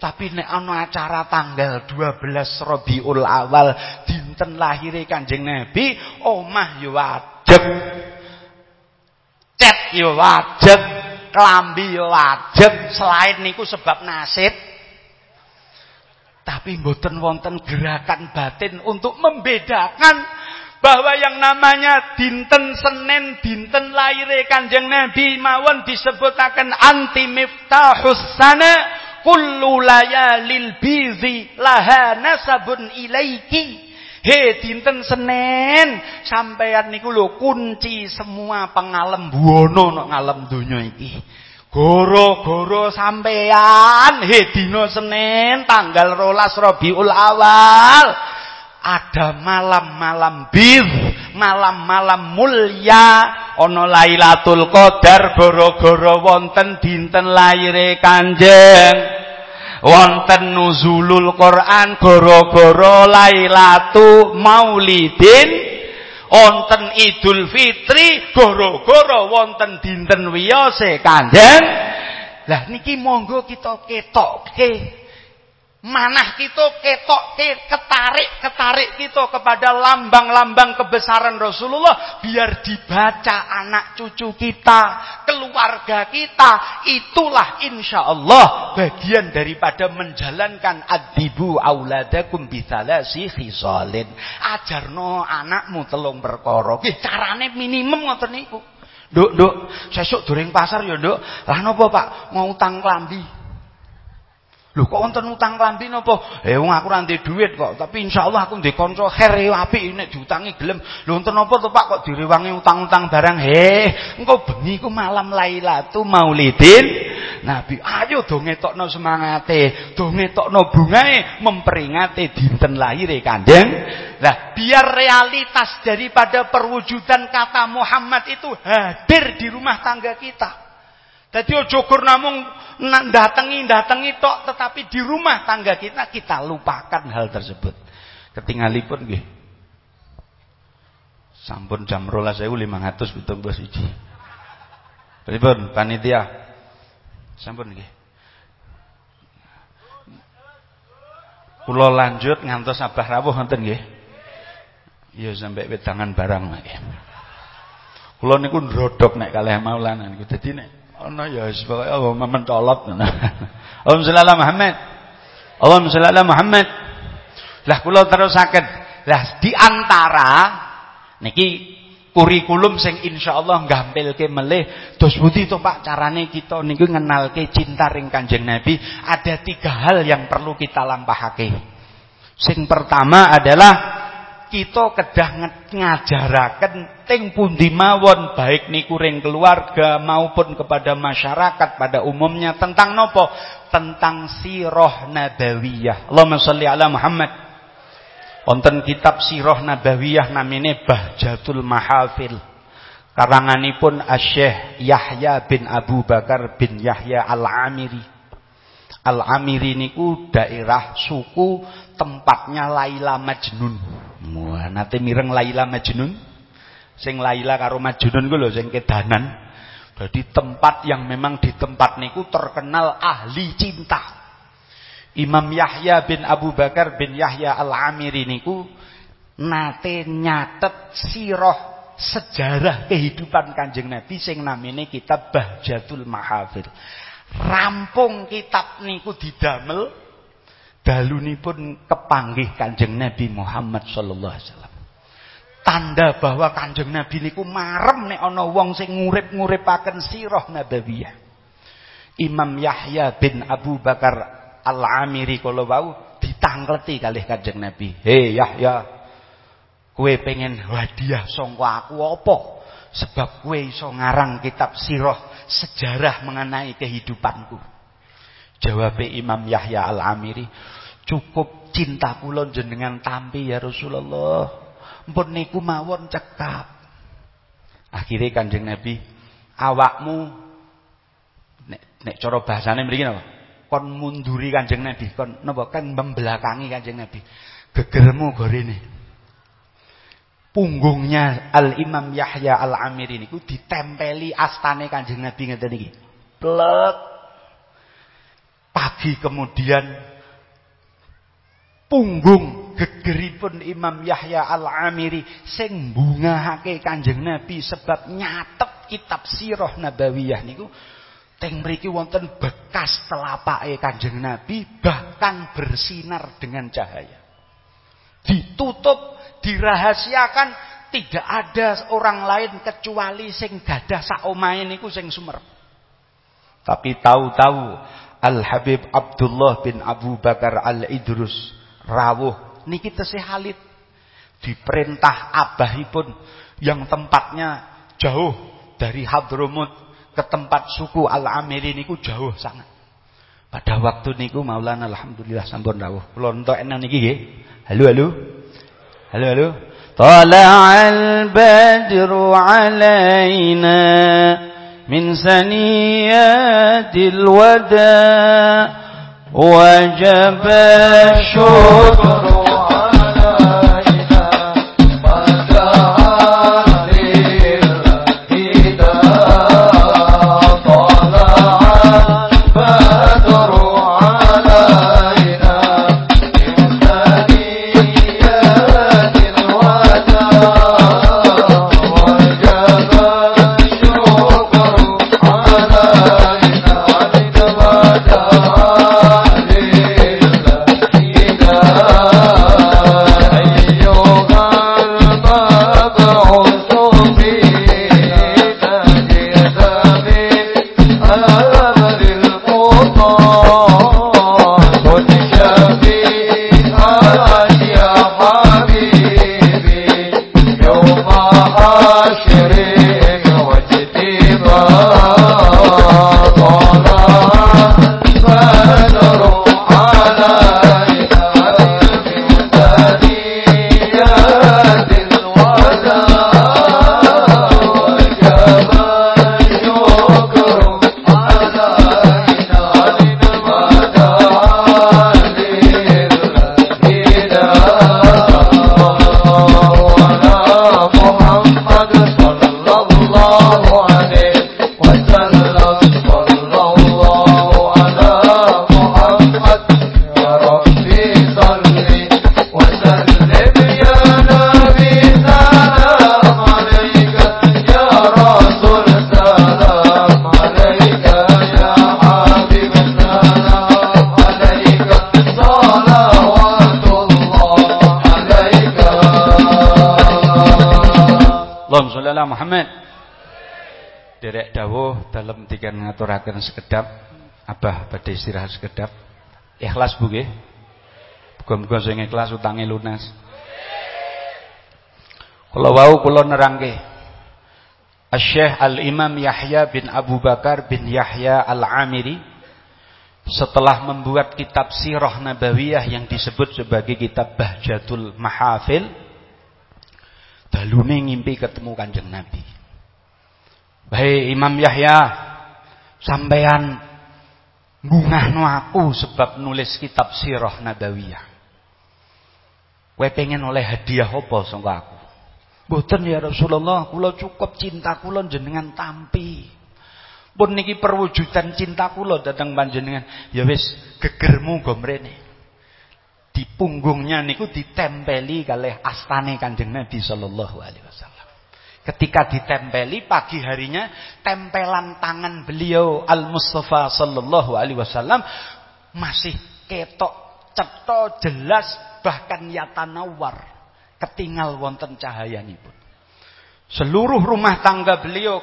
Tapi nek ana acara tanggal 12 Rabiul Awal dinten lahire Kanjeng Nabi, omah ya wajib. Cet ya wajib, klambi ya wajib. Selain niku sebab nasib tapi mboten wonten gerakan batin untuk membedakan bahwa yang namanya dinten Senin, dinten lahir Kanjeng Nabi mawon disebutaken anti miftahus sana kullu layalil bizi laha nasabun ilaiki. He dinten Senin sampeyan niku lho kunci semua pengalem buana nok ngalem donya iki. Goro-goro sampean he dina Senin tanggal rolas Rabiul Awal ada malam-malam bir, malam-malam mulia ana Lailatul Qadar goro-goro wonten dinten lahire Kanjeng. Wonten nuzulul Quran goro-goro Lailatu Maulidin. Wonten Idul Fitri goro-goro wonten dinten wiyose Kanjeng. Lah niki monggo kita ketokke Manah kita ketok ketarik-ketarik kita kepada lambang-lambang kebesaran Rasulullah biar dibaca anak cucu kita, keluarga kita. Itulah insya Allah bagian daripada menjalankan adibu auladakum si khisalin. Ajarno anakmu telung. Nggih carane minimum ngoten niku. Nduk, nduk, sesuk durung pasar ya, Nduk. Lah napa, Pak? Mau utang klambi. Lho kok wonten utang klambi napa? Eh wong aku ora duit kok, tapi insyaallah aku ndek kanca kher apik nek diutangi gelem. Lho wonten napa to Pak kok direwangi utang-utang barang? Heh, engko bengi ku malam Lailatul Maulidin Nabi. Ayo do ngetokno semangate, do ngetokno bungae memperingati dinten lahir Kanjeng. Lah, biar realitas daripada perwujudan kata Muhammad itu hadir di rumah tangga kita. Jadi ojo namung datangi datangi tok tetapi di rumah tangga kita kita lupakan hal tersebut. Ketinggalipun nggih. Sampun jam 12.571. Pripun panitia? Sampun nggih. Kula lanjut ngantos abah rawuh ngoten nggih. Ya sampai wedangan barang nggih. Kula niku ndrodok nek kalih Maulana niku. Dadi nek Ana ya wis pokoke Allahumma mencolot. Allahumma sholli ala Muhammad. Allahumma sholli ala Muhammad. Lah kula terusaken. Lah di antara niki kurikulum sing insyaallah nggampilke melih dos budi to Pak carane kita niku ngenalke cinta ring Kanjeng Nabi ada tiga hal yang perlu kita lampahake. Sing pertama adalah kita kedah ngajaraken ting pundi mawon baik niku ring keluarga maupun kepada masyarakat pada umumnya tentang nopo? Tentang sirah nabawiyah. Allahumma sholli ala Muhammad. Wonten kitab sirah nabawiyah namine Bahjatul Mahafil. Karanganipun Asy-Syaikh Yahya bin Abu Bakar bin Yahya Al-Amiri. Al-Amiri niku daerah suku tempatnya Laila Majnun Wah, nate mireng Laila Majnun. Sing Laila karo Majnun ku lho sing kedanan. Jadi tempat yang memang di tempat niku terkenal ahli cinta. Imam Yahya bin Abu Bakar bin Yahya Al-Amiri niku nate nyatet sirah sejarah kehidupan Kanjeng Nabi sing namine kitab Bahjatul Mahafil. Rampung kitab niku didamel dalunipun kepanggih Kanjeng Nabi Muhammad sallallahu alaihi wasallam. Tanda bahwa Kanjeng Nabi niku marem nek ana wong sing ngurip-nguripaken sirah nabawiyah. Imam Yahya bin Abu Bakar Al-Amiri kala wau ditangkleti kalih Kanjeng Nabi. "Hei Yahya, kowe pengen hadiah sangka aku apa? Sebab kowe iso ngarang kitab sirah sejarah mengenai kehidupanku." Jawab Imam Yahya Al-Amiri, cukup cinta kula jenengan tampi ya Rasulullah. Mpun niku mawon cekap. Akhirnya Kanjeng Nabi, awakmu nek nek cara bahasane mriki napa? Kon munduri Kanjeng Nabi, kon napa kan membelakangi Kanjeng Nabi. Gegermu gorene. Punggungnya Al Imam Yahya Al Amiri niku ditempeli astane Kanjeng Nabi ngeten iki. Plek Pagi kemudian punggung gegeripun Imam Yahya Al-Amiri sing bungahake Kanjeng Nabi sebab nyatet kitab sirah nabawiyah niku teng mriki wonten bekas telapake Kanjeng Nabi bahkan bersinar dengan cahaya. Ditutup, dirahasiakan, tidak ada orang lain kecuali sing gadah sak omahe niku sing sumer. Tapi tahu-tahu Al-Habib Abdullah bin Abu Bakar Al-Idrus rawuh niki tesih Halid diperintah abahipun yang tempatnya jauh dari Hadramut ke tempat suku Al-Amiri niku jauh sangat. Pada waktu niku Maulana alhamdulillah sampun rawuh. Kula entuk enak niki nggih. Halo halo. Halo halo. Tala'al badru alaina من سنيات الوداع وجب الشكر. Ngaturaken sekedap Abah badhe istirahat sekedap. Ikhlas Bu nggih? Muga-muga sing ikhlas utange lunas. Kula wau kula nerangke. Asy-Syaikh Al-Imam Yahya bin Abu Bakar bin Yahya Al-Amiri setelah membuat kitab Sirah Nabawiyah yang disebut sebagai kitab Bahjatul Mahafil dalune ngimpi ketemu Kanjeng Nabi. Baik Imam Yahya sampean bungahno aku sebab nulis kitab sirah nabawiyah. Kowe pengen oleh hadiah apa sangka aku? Mboten ya Rasulullah, kula cukup cinta kula jenengan tampi. Pun niki perwujudan cinta kula dhateng panjenengan. Ya wis gegermu go mrene. Di punggungnya niku ditempeli kalih astane Kanjeng Nabi sallallahu alaihi wasallam. Ketika ditempeli pagi harinya tempelan tangan beliau Al Mustafa sallallahu alaihi wasallam masih ketok cetha jelas bahkan yatanawar ketinggal wonten cahayanipun. Seluruh rumah tangga beliau,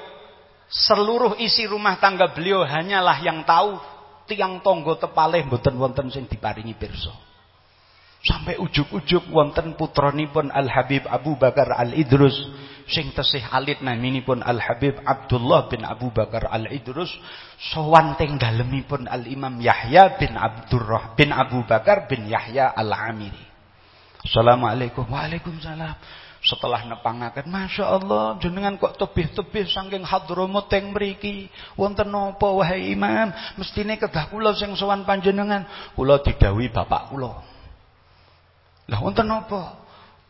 seluruh isi rumah tangga beliau hanyalah yang tahu tiang tonggo tepalih mboten wonten sing diparingi pirsa. Sampai ujuk-ujuk wonten putranipun Al Habib Abu Bakar Al Idrus sing tesih alit naminipun Al Habib Abdullah bin Abu Bakar Al Idrus sowan teng dalemipun Al Imam Yahya bin Abdurrah bin Abu Bakar bin Yahya Al Amiri. Assalamualaikum. Waalaikumsalam. Setelah nepangaken, Masya Allah, jenengan kok tebih-tebih saking hadramut teng mriki. Wonten napa wahai Imam? Mestine kedah kula sing sowan panjenengan. Kula didhawuhi bapak kula. Lah wonten napa?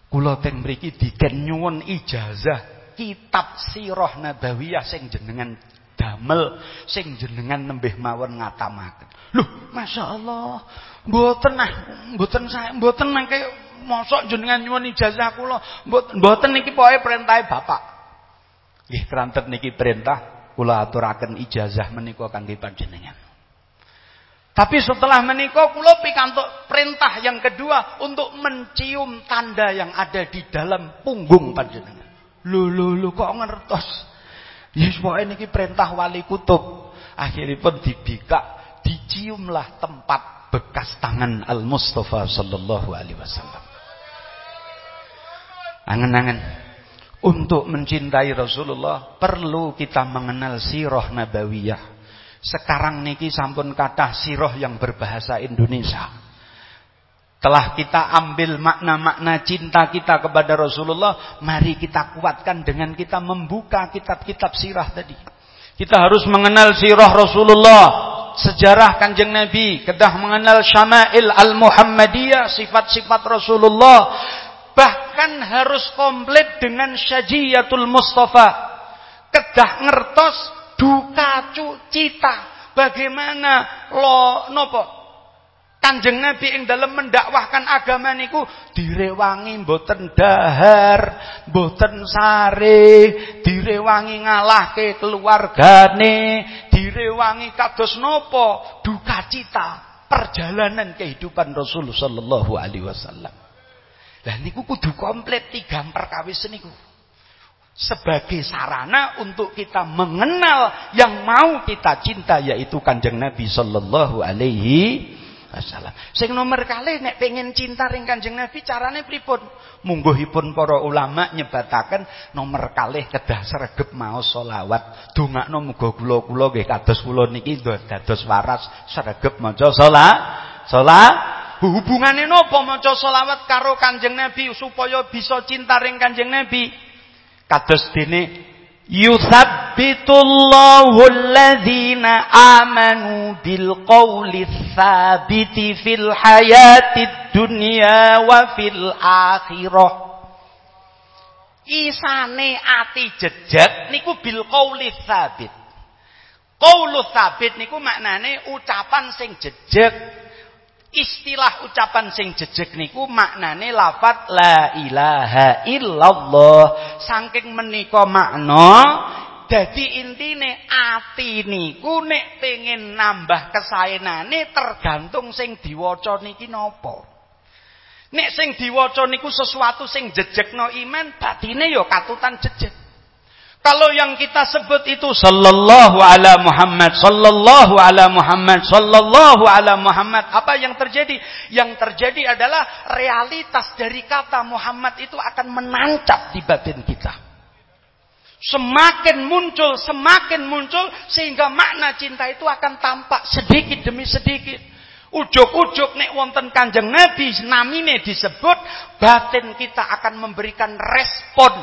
Kula teng mriki diken nyuwun ijazah kitab sirah nabawiyah sing jenengan damel sing jenengan nembih mawon ngatamaken. Loh, Masya Allah. Mboten nah, mboten saya, mboten mangke mosok jenengan nyuwun ijazah kula mboten niki pokoke perintahe bapak nggih krantet niki perintah kula aturaken ijazah menika kangge panjenengan tapi setelah menikah kula pikantuk perintah yang kedua untuk mencium tanda yang ada di dalam punggung panjenengan. Lho lho lho kok ngertos. Yes pokoke niki perintah wali kutub. Akhiripun dibikak, diciumlah tempat bekas tangan Al Mustafa sallallahu alaihi wasallam. Angen-angen. Untuk mencintai Rasulullah perlu kita mengenal sirah nabawiyah. Sekarang niki sampun kata sirah yang berbahasa Indonesia. Telah kita ambil makna-makna cinta kita kepada Rasulullah, mari kita kuatkan dengan kita membuka kitab-kitab sirah tadi. Kita harus mengenal sirah Rasulullah, sejarah kanjeng Nabi, kedah mengenal syama'il al-Muhammadiyah, sifat-sifat Rasulullah, bahkan harus komplit dengan syajiyatul Mustafa. Kedah ngertos duka cita. Bagaimana lo nopo Kanjeng Nabi yang dalam mendakwahkan agama niku direwangi mboten dahar, mboten sare, direwangi ngalahke keluargane, direwangi kados nopo duka cita perjalanan kehidupan Rasulullah sallallahu alaihi wasallam. Lah niku kudu komplit tiga perkawis niku. Sebagai sarana untuk kita mengenal yang mau kita cinta yaitu Kanjeng Nabi sallallahu alaihi wasallam. Sing nomor kali nek pengen cinta ring Kanjeng Nabi carane pripun? Mungguhipun para ulama nyebataken nomor kalih kedah sregep maos selawat. Dongakno muga kula-kula nggih kados kula niki dados waras sregep maca salat. Salat Hubungane napa maca selawat karo Kanjeng Nabi supaya bisa cinta ring Kanjeng Nabi? Kados dene Yuthabbitullahu alladhina amanu bil qawli tsabiti fil hayatid dunya wa fil akhirah. Isane ati jejak niku bil qawli tsabit. Qaulu tsabit niku maknane ucapan sing jejeg Istilah ucapan sing jejeg niku maknane lafat la ilaha illallah. Saking menika makna dadi intine ati niku nek pengen nambah kesaenane tergantung sing diwaca niki napa. Nek sing diwaca niku sesuatu sing jejegno iman, batine ya katutan jejeg. Kalau yang kita sebut itu sallallahu ala Muhammad, sallallahu ala Muhammad, sallallahu ala Muhammad, apa yang terjadi? Yang terjadi adalah realitas dari kata Muhammad itu akan menancap di batin kita. Semakin muncul, semakin muncul sehingga makna cinta itu akan tampak sedikit demi sedikit. Ujuk-ujuk nek wonten Kanjeng Nabi namine disebut, batin kita akan memberikan respon,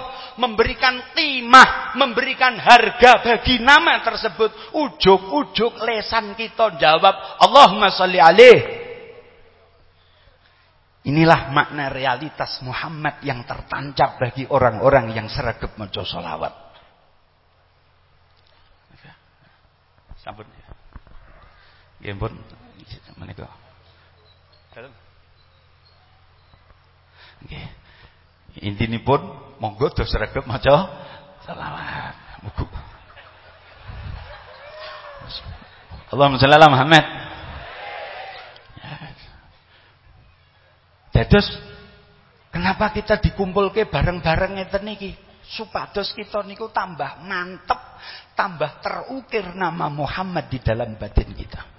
memberikan timah, memberikan harga bagi nama tersebut. Ujuk-ujuk lesan kita jawab, Allahumma sholli alaih. Inilah makna realitas Muhammad yang tertancap bagi orang-orang yang seragap maca solawat. Sampun. Ya menika. Dalem. Nggih. Intinipun monggo dos sregep maca selawat. Mugu. Allahumma shalli ala Muhammad. Dados kenapa kita dikumpul ke bareng-bareng ngeten niki? Supados kita niku tambah mantep, tambah terukir nama Muhammad di dalam batin kita.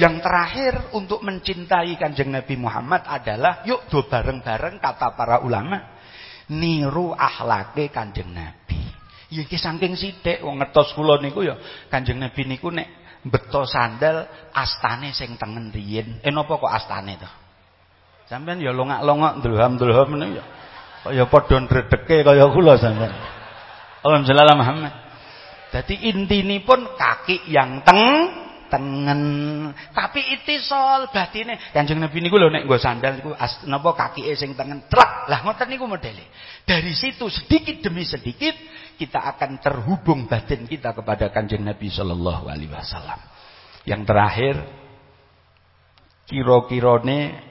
Yang terakhir untuk mencintai kanjeng Nabi Muhammad adalah yuk do bareng-bareng kata para ulama niru ahlake kanjeng Nabi. Ya iki saking sithik wong ngetos kula niku ya kanjeng Nabi niku nek beto sandal astane sing tengen riyin. Eh napa kok astane to? Sampeyan ya longak-longok ndulham-ndulham niku ya. Kaya padha ndredeke kaya kula sampeyan. Alhamdulillah Muhammad. Dadi intinipun kaki yang teng tengen. Tapi itisol batine. Kanjeng Nabi niku lho nek nggo sandal niku napa kakike sing tengen trek. Lah ngoten niku modele. Dari situ sedikit demi sedikit kita akan terhubung batin kita kepada Kanjeng Nabi sallallahu alaihi wasallam. Yang terakhir kira-kirane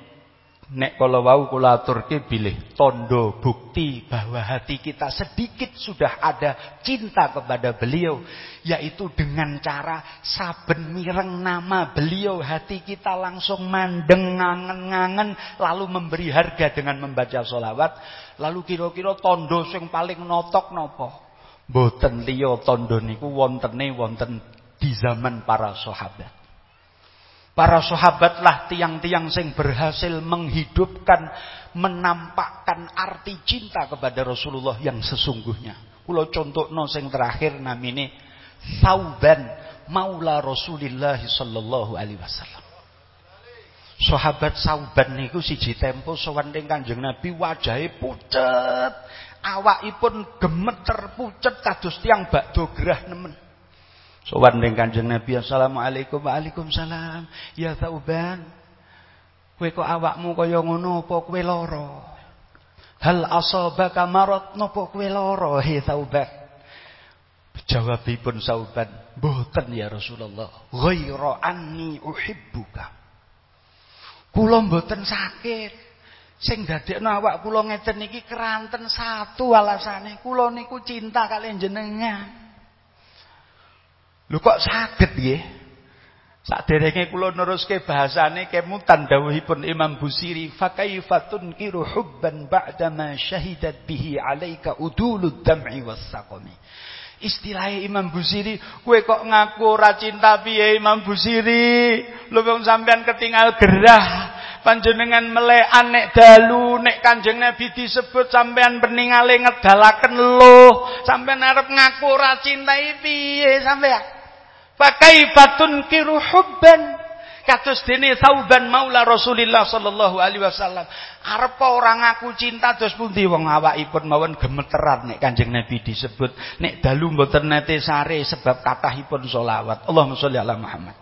Nek kalau wau kula aturke bilih tondo bukti bahwa hati kita sedikit sudah ada cinta kepada beliau yaitu dengan cara saben mireng nama beliau hati kita langsung mandeng ngangen-ngangen lalu memberi harga dengan membaca solawat lalu kira-kira tondo sing paling notok nopo boten liya tondo niku wontene wonten di zaman para sahabat Para sahabatlah tiang-tiang sing berhasil menghidupkan, menampakkan arti cinta kepada Rasulullah yang sesungguhnya. Kulo no sing terakhir namine Sauban Maula Rasulullah sallallahu alaihi wasallam. Sahabat Sauban niku siji tempo sowan ning Kanjeng Nabi wajahe pucet, awakipun gemeter pucet kados tiang bakdo gerah nemen. Sowan ning Kanjeng Nabi Assalamualaikum Waalaikumsalam. Ya Tauban. Kowe kok awakmu kaya ngono apa kowe lara? Hal asabaka marad napa kowe lara he Tauban? Jawabipun Sauban, "Mboten ya Rasulullah, ghaira anni uhibbuka." Kula mboten sakit. Sing dadekno awak kula ngeten iki keranten satu alasane. Kula niku cinta kalian jenengan. Lho kok saged nggih? Saderenge kula neruske bahasane kemutan dawuhipun Imam Busiri, fa kaifatun kiru hubban ba'da ma syahidat bihi alaika udulud dam'i was-saqami. Istilah Imam Busiri, kue kok ngaku ora cinta piye Imam Busiri? Lho wong sampean ketinggal gerah. Panjenengan melekan nek dalu nek Kanjeng Nabi disebut sampean peningale ngedalaken lho. Sampean arep ngaku ora cintai piye sampean? Fakaifatun kiru hubban kados dene Sauban Maula Rasulillah sallallahu alaihi wasallam. Arep orang aku cinta terus pundi wong awakipun mawon gemeteran nek Kanjeng Nabi disebut. Nek dalu mboten nate sare sebab kathahipun selawat. Allahumma sholli ala Muhammad.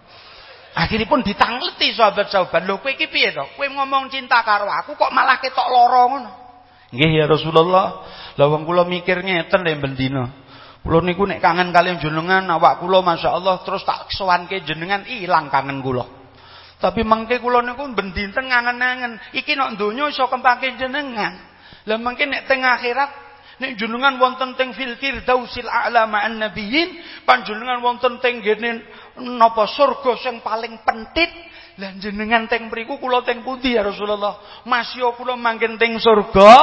Akhiripun ditangleti sahabat Sauban. Lho kowe iki piye ngomong cinta karo aku kok malah ketok lara ngono. Nggih ya Rasulullah. Lah wong kula mikir ngeten. Kula niku nek kangen kalian jenengan awak kula masyaallah terus tak sowanke jenengan ilang kangen kula. Tapi mengke kula niku ben dinten ngangen-angen. Iki nek donya iso kempake jenengan. Lah mengke nek teng akhirat nek jenengan wonten teng fil firdausil a'la ma'an nabiyyin, panjenengan wonten teng gene napa surga sing paling pentit, lah jenengan teng mriku kula teng pundi ya Rasulullah? Masya kula manggen teng surga,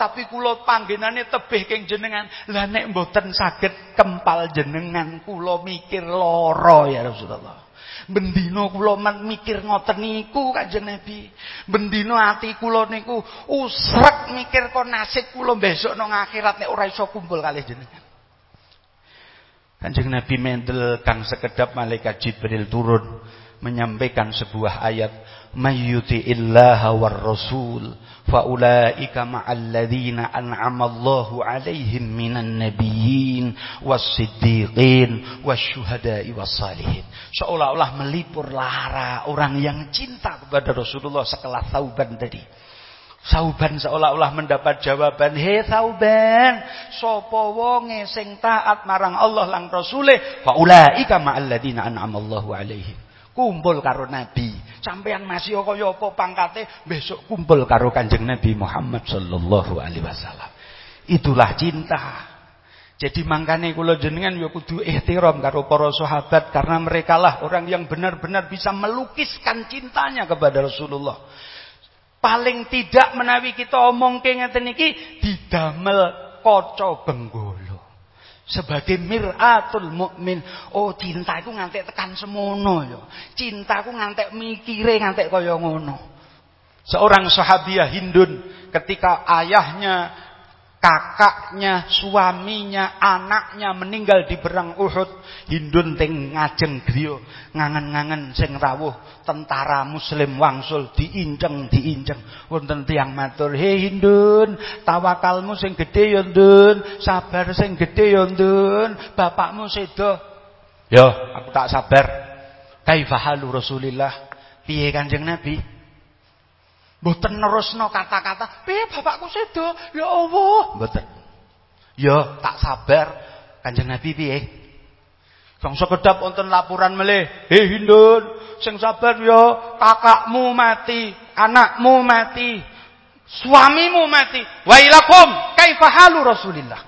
tapi kula panggenane tebih keng jenengan. Lah nek mboten saged kempal jenengan, kula mikir lara ya Rasulullah. Bendina kula mikir ngoten niku Kanjeng Nabi. Bendina ati kula niku usrek mikir kok nasib kula besok nang akhirat nek ora iso kumpul kalih jenengan. Kanjeng Nabi mendel kang sekedap malaikat Jibril turun menyampaikan sebuah ayat mayyuti illaha war rasul faulaika ma'al ladzina an'ama Allahu 'alaihim minan nabiyyin was-siddiqin wasyuhada'i was-salihin. Seolah-olah melipur lara orang yang cinta kepada Rasulullah sekelas Sauban tadi. Sauban seolah-olah mendapat jawaban, "He Sauban, sapa wonge sing taat marang Allah lan Rasule, faulaika ma'al ladzina an'ama Allahu 'alaihim." Kumpul karo Nabi. Sampeyan masih kaya apa pangkate, besok kumpul karo Kanjeng Nabi Muhammad sallallahu alaihi wasallam. Itulah cinta. Jadi mangkane kula jenengan ya kudu ihtiram karo para sahabat karena mereka lah orang yang benar-benar bisa melukiskan cintanya kepada Rasulullah. Paling tidak menawi kita omongke ngeten iki didamel kaca benggolo. Sebagai miratul mukmin. Oh, cinta iku ngantek tekan semono ya. Cinta iku ngantek mikire ngantek kaya ngono. Seorang sahabiah Hindun ketika ayahnya kakaknya, suaminya, anaknya meninggal di berang Uhud. Hindun ting ngajeng griya, ngangen-ngangen sing rawuh tentara muslim wangsul diinceng diinceng. Wonten tiyang matur, "He Hindun, tawakalmu sing gedhe ya, Ndun, sabar sing gedhe ya, Ndun, bapakmu sedo." Ya, aku tak sabar. Kaifahalu Rasulillah? Piye Kanjeng Nabi? Mboten nerusno kata-kata, "Piye bapakku sedo?" Ya Allah, mboten. Ya, tak sabar. Kanjeng Nabi piye? Kang sekedap wonten laporan melih, "He Hindun, sing sabar ya, kakakmu mati, anakmu mati, suamimu mati. Wailakum, kaifa halu Rasulillah?"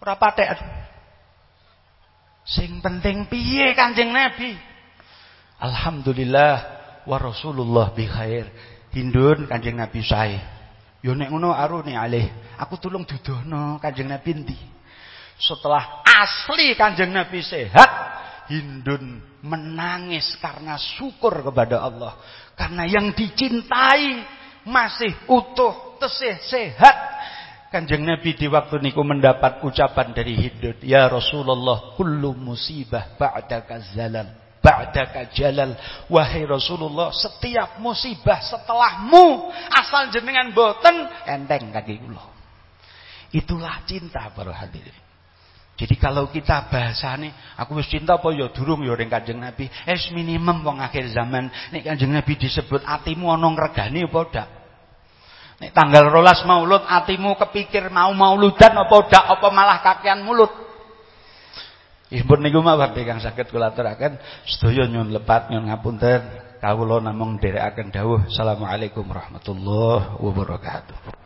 Ora patek. Sing penting piye Kanjeng Nabi? Alhamdulillah wa Rasulullah bi khair. Hindun Kanjeng Nabi sae. Yo nek ngono arune alih, aku tulung dudono Kanjeng Nabi ndi. Setelah asli Kanjeng Nabi sehat, Hindun menangis karena syukur kepada Allah. Karena yang dicintai masih utuh, tesih sehat. Kanjeng Nabi di waktu niku mendapat ucapan dari Hindun, "Ya Rasulullah, kullu musibah ba'daka zalal." Ba'daka jalal. Wahai Rasulullah setiap musibah setelahmu asal jenengan boten enteng kaki kula. Itulah cinta para hadirin. Jadi kalau kita bahasane aku wis cinta apa ya durung ya Kanjeng Nabi. Es minimum wong akhir zaman nek Kanjeng Nabi disebut atimu ana ngregani apa dak? Nek tanggal rolas maulud atimu kepikir mau mauludan apa dak apa malah kakean mulut Impun niku mawon ingkang saged kula aturaken sedaya nyuwun lepat nyuwun ngapunten kawula namung nderekaken dawuh. Assalamualaikum warahmatullahi wabarakatuh.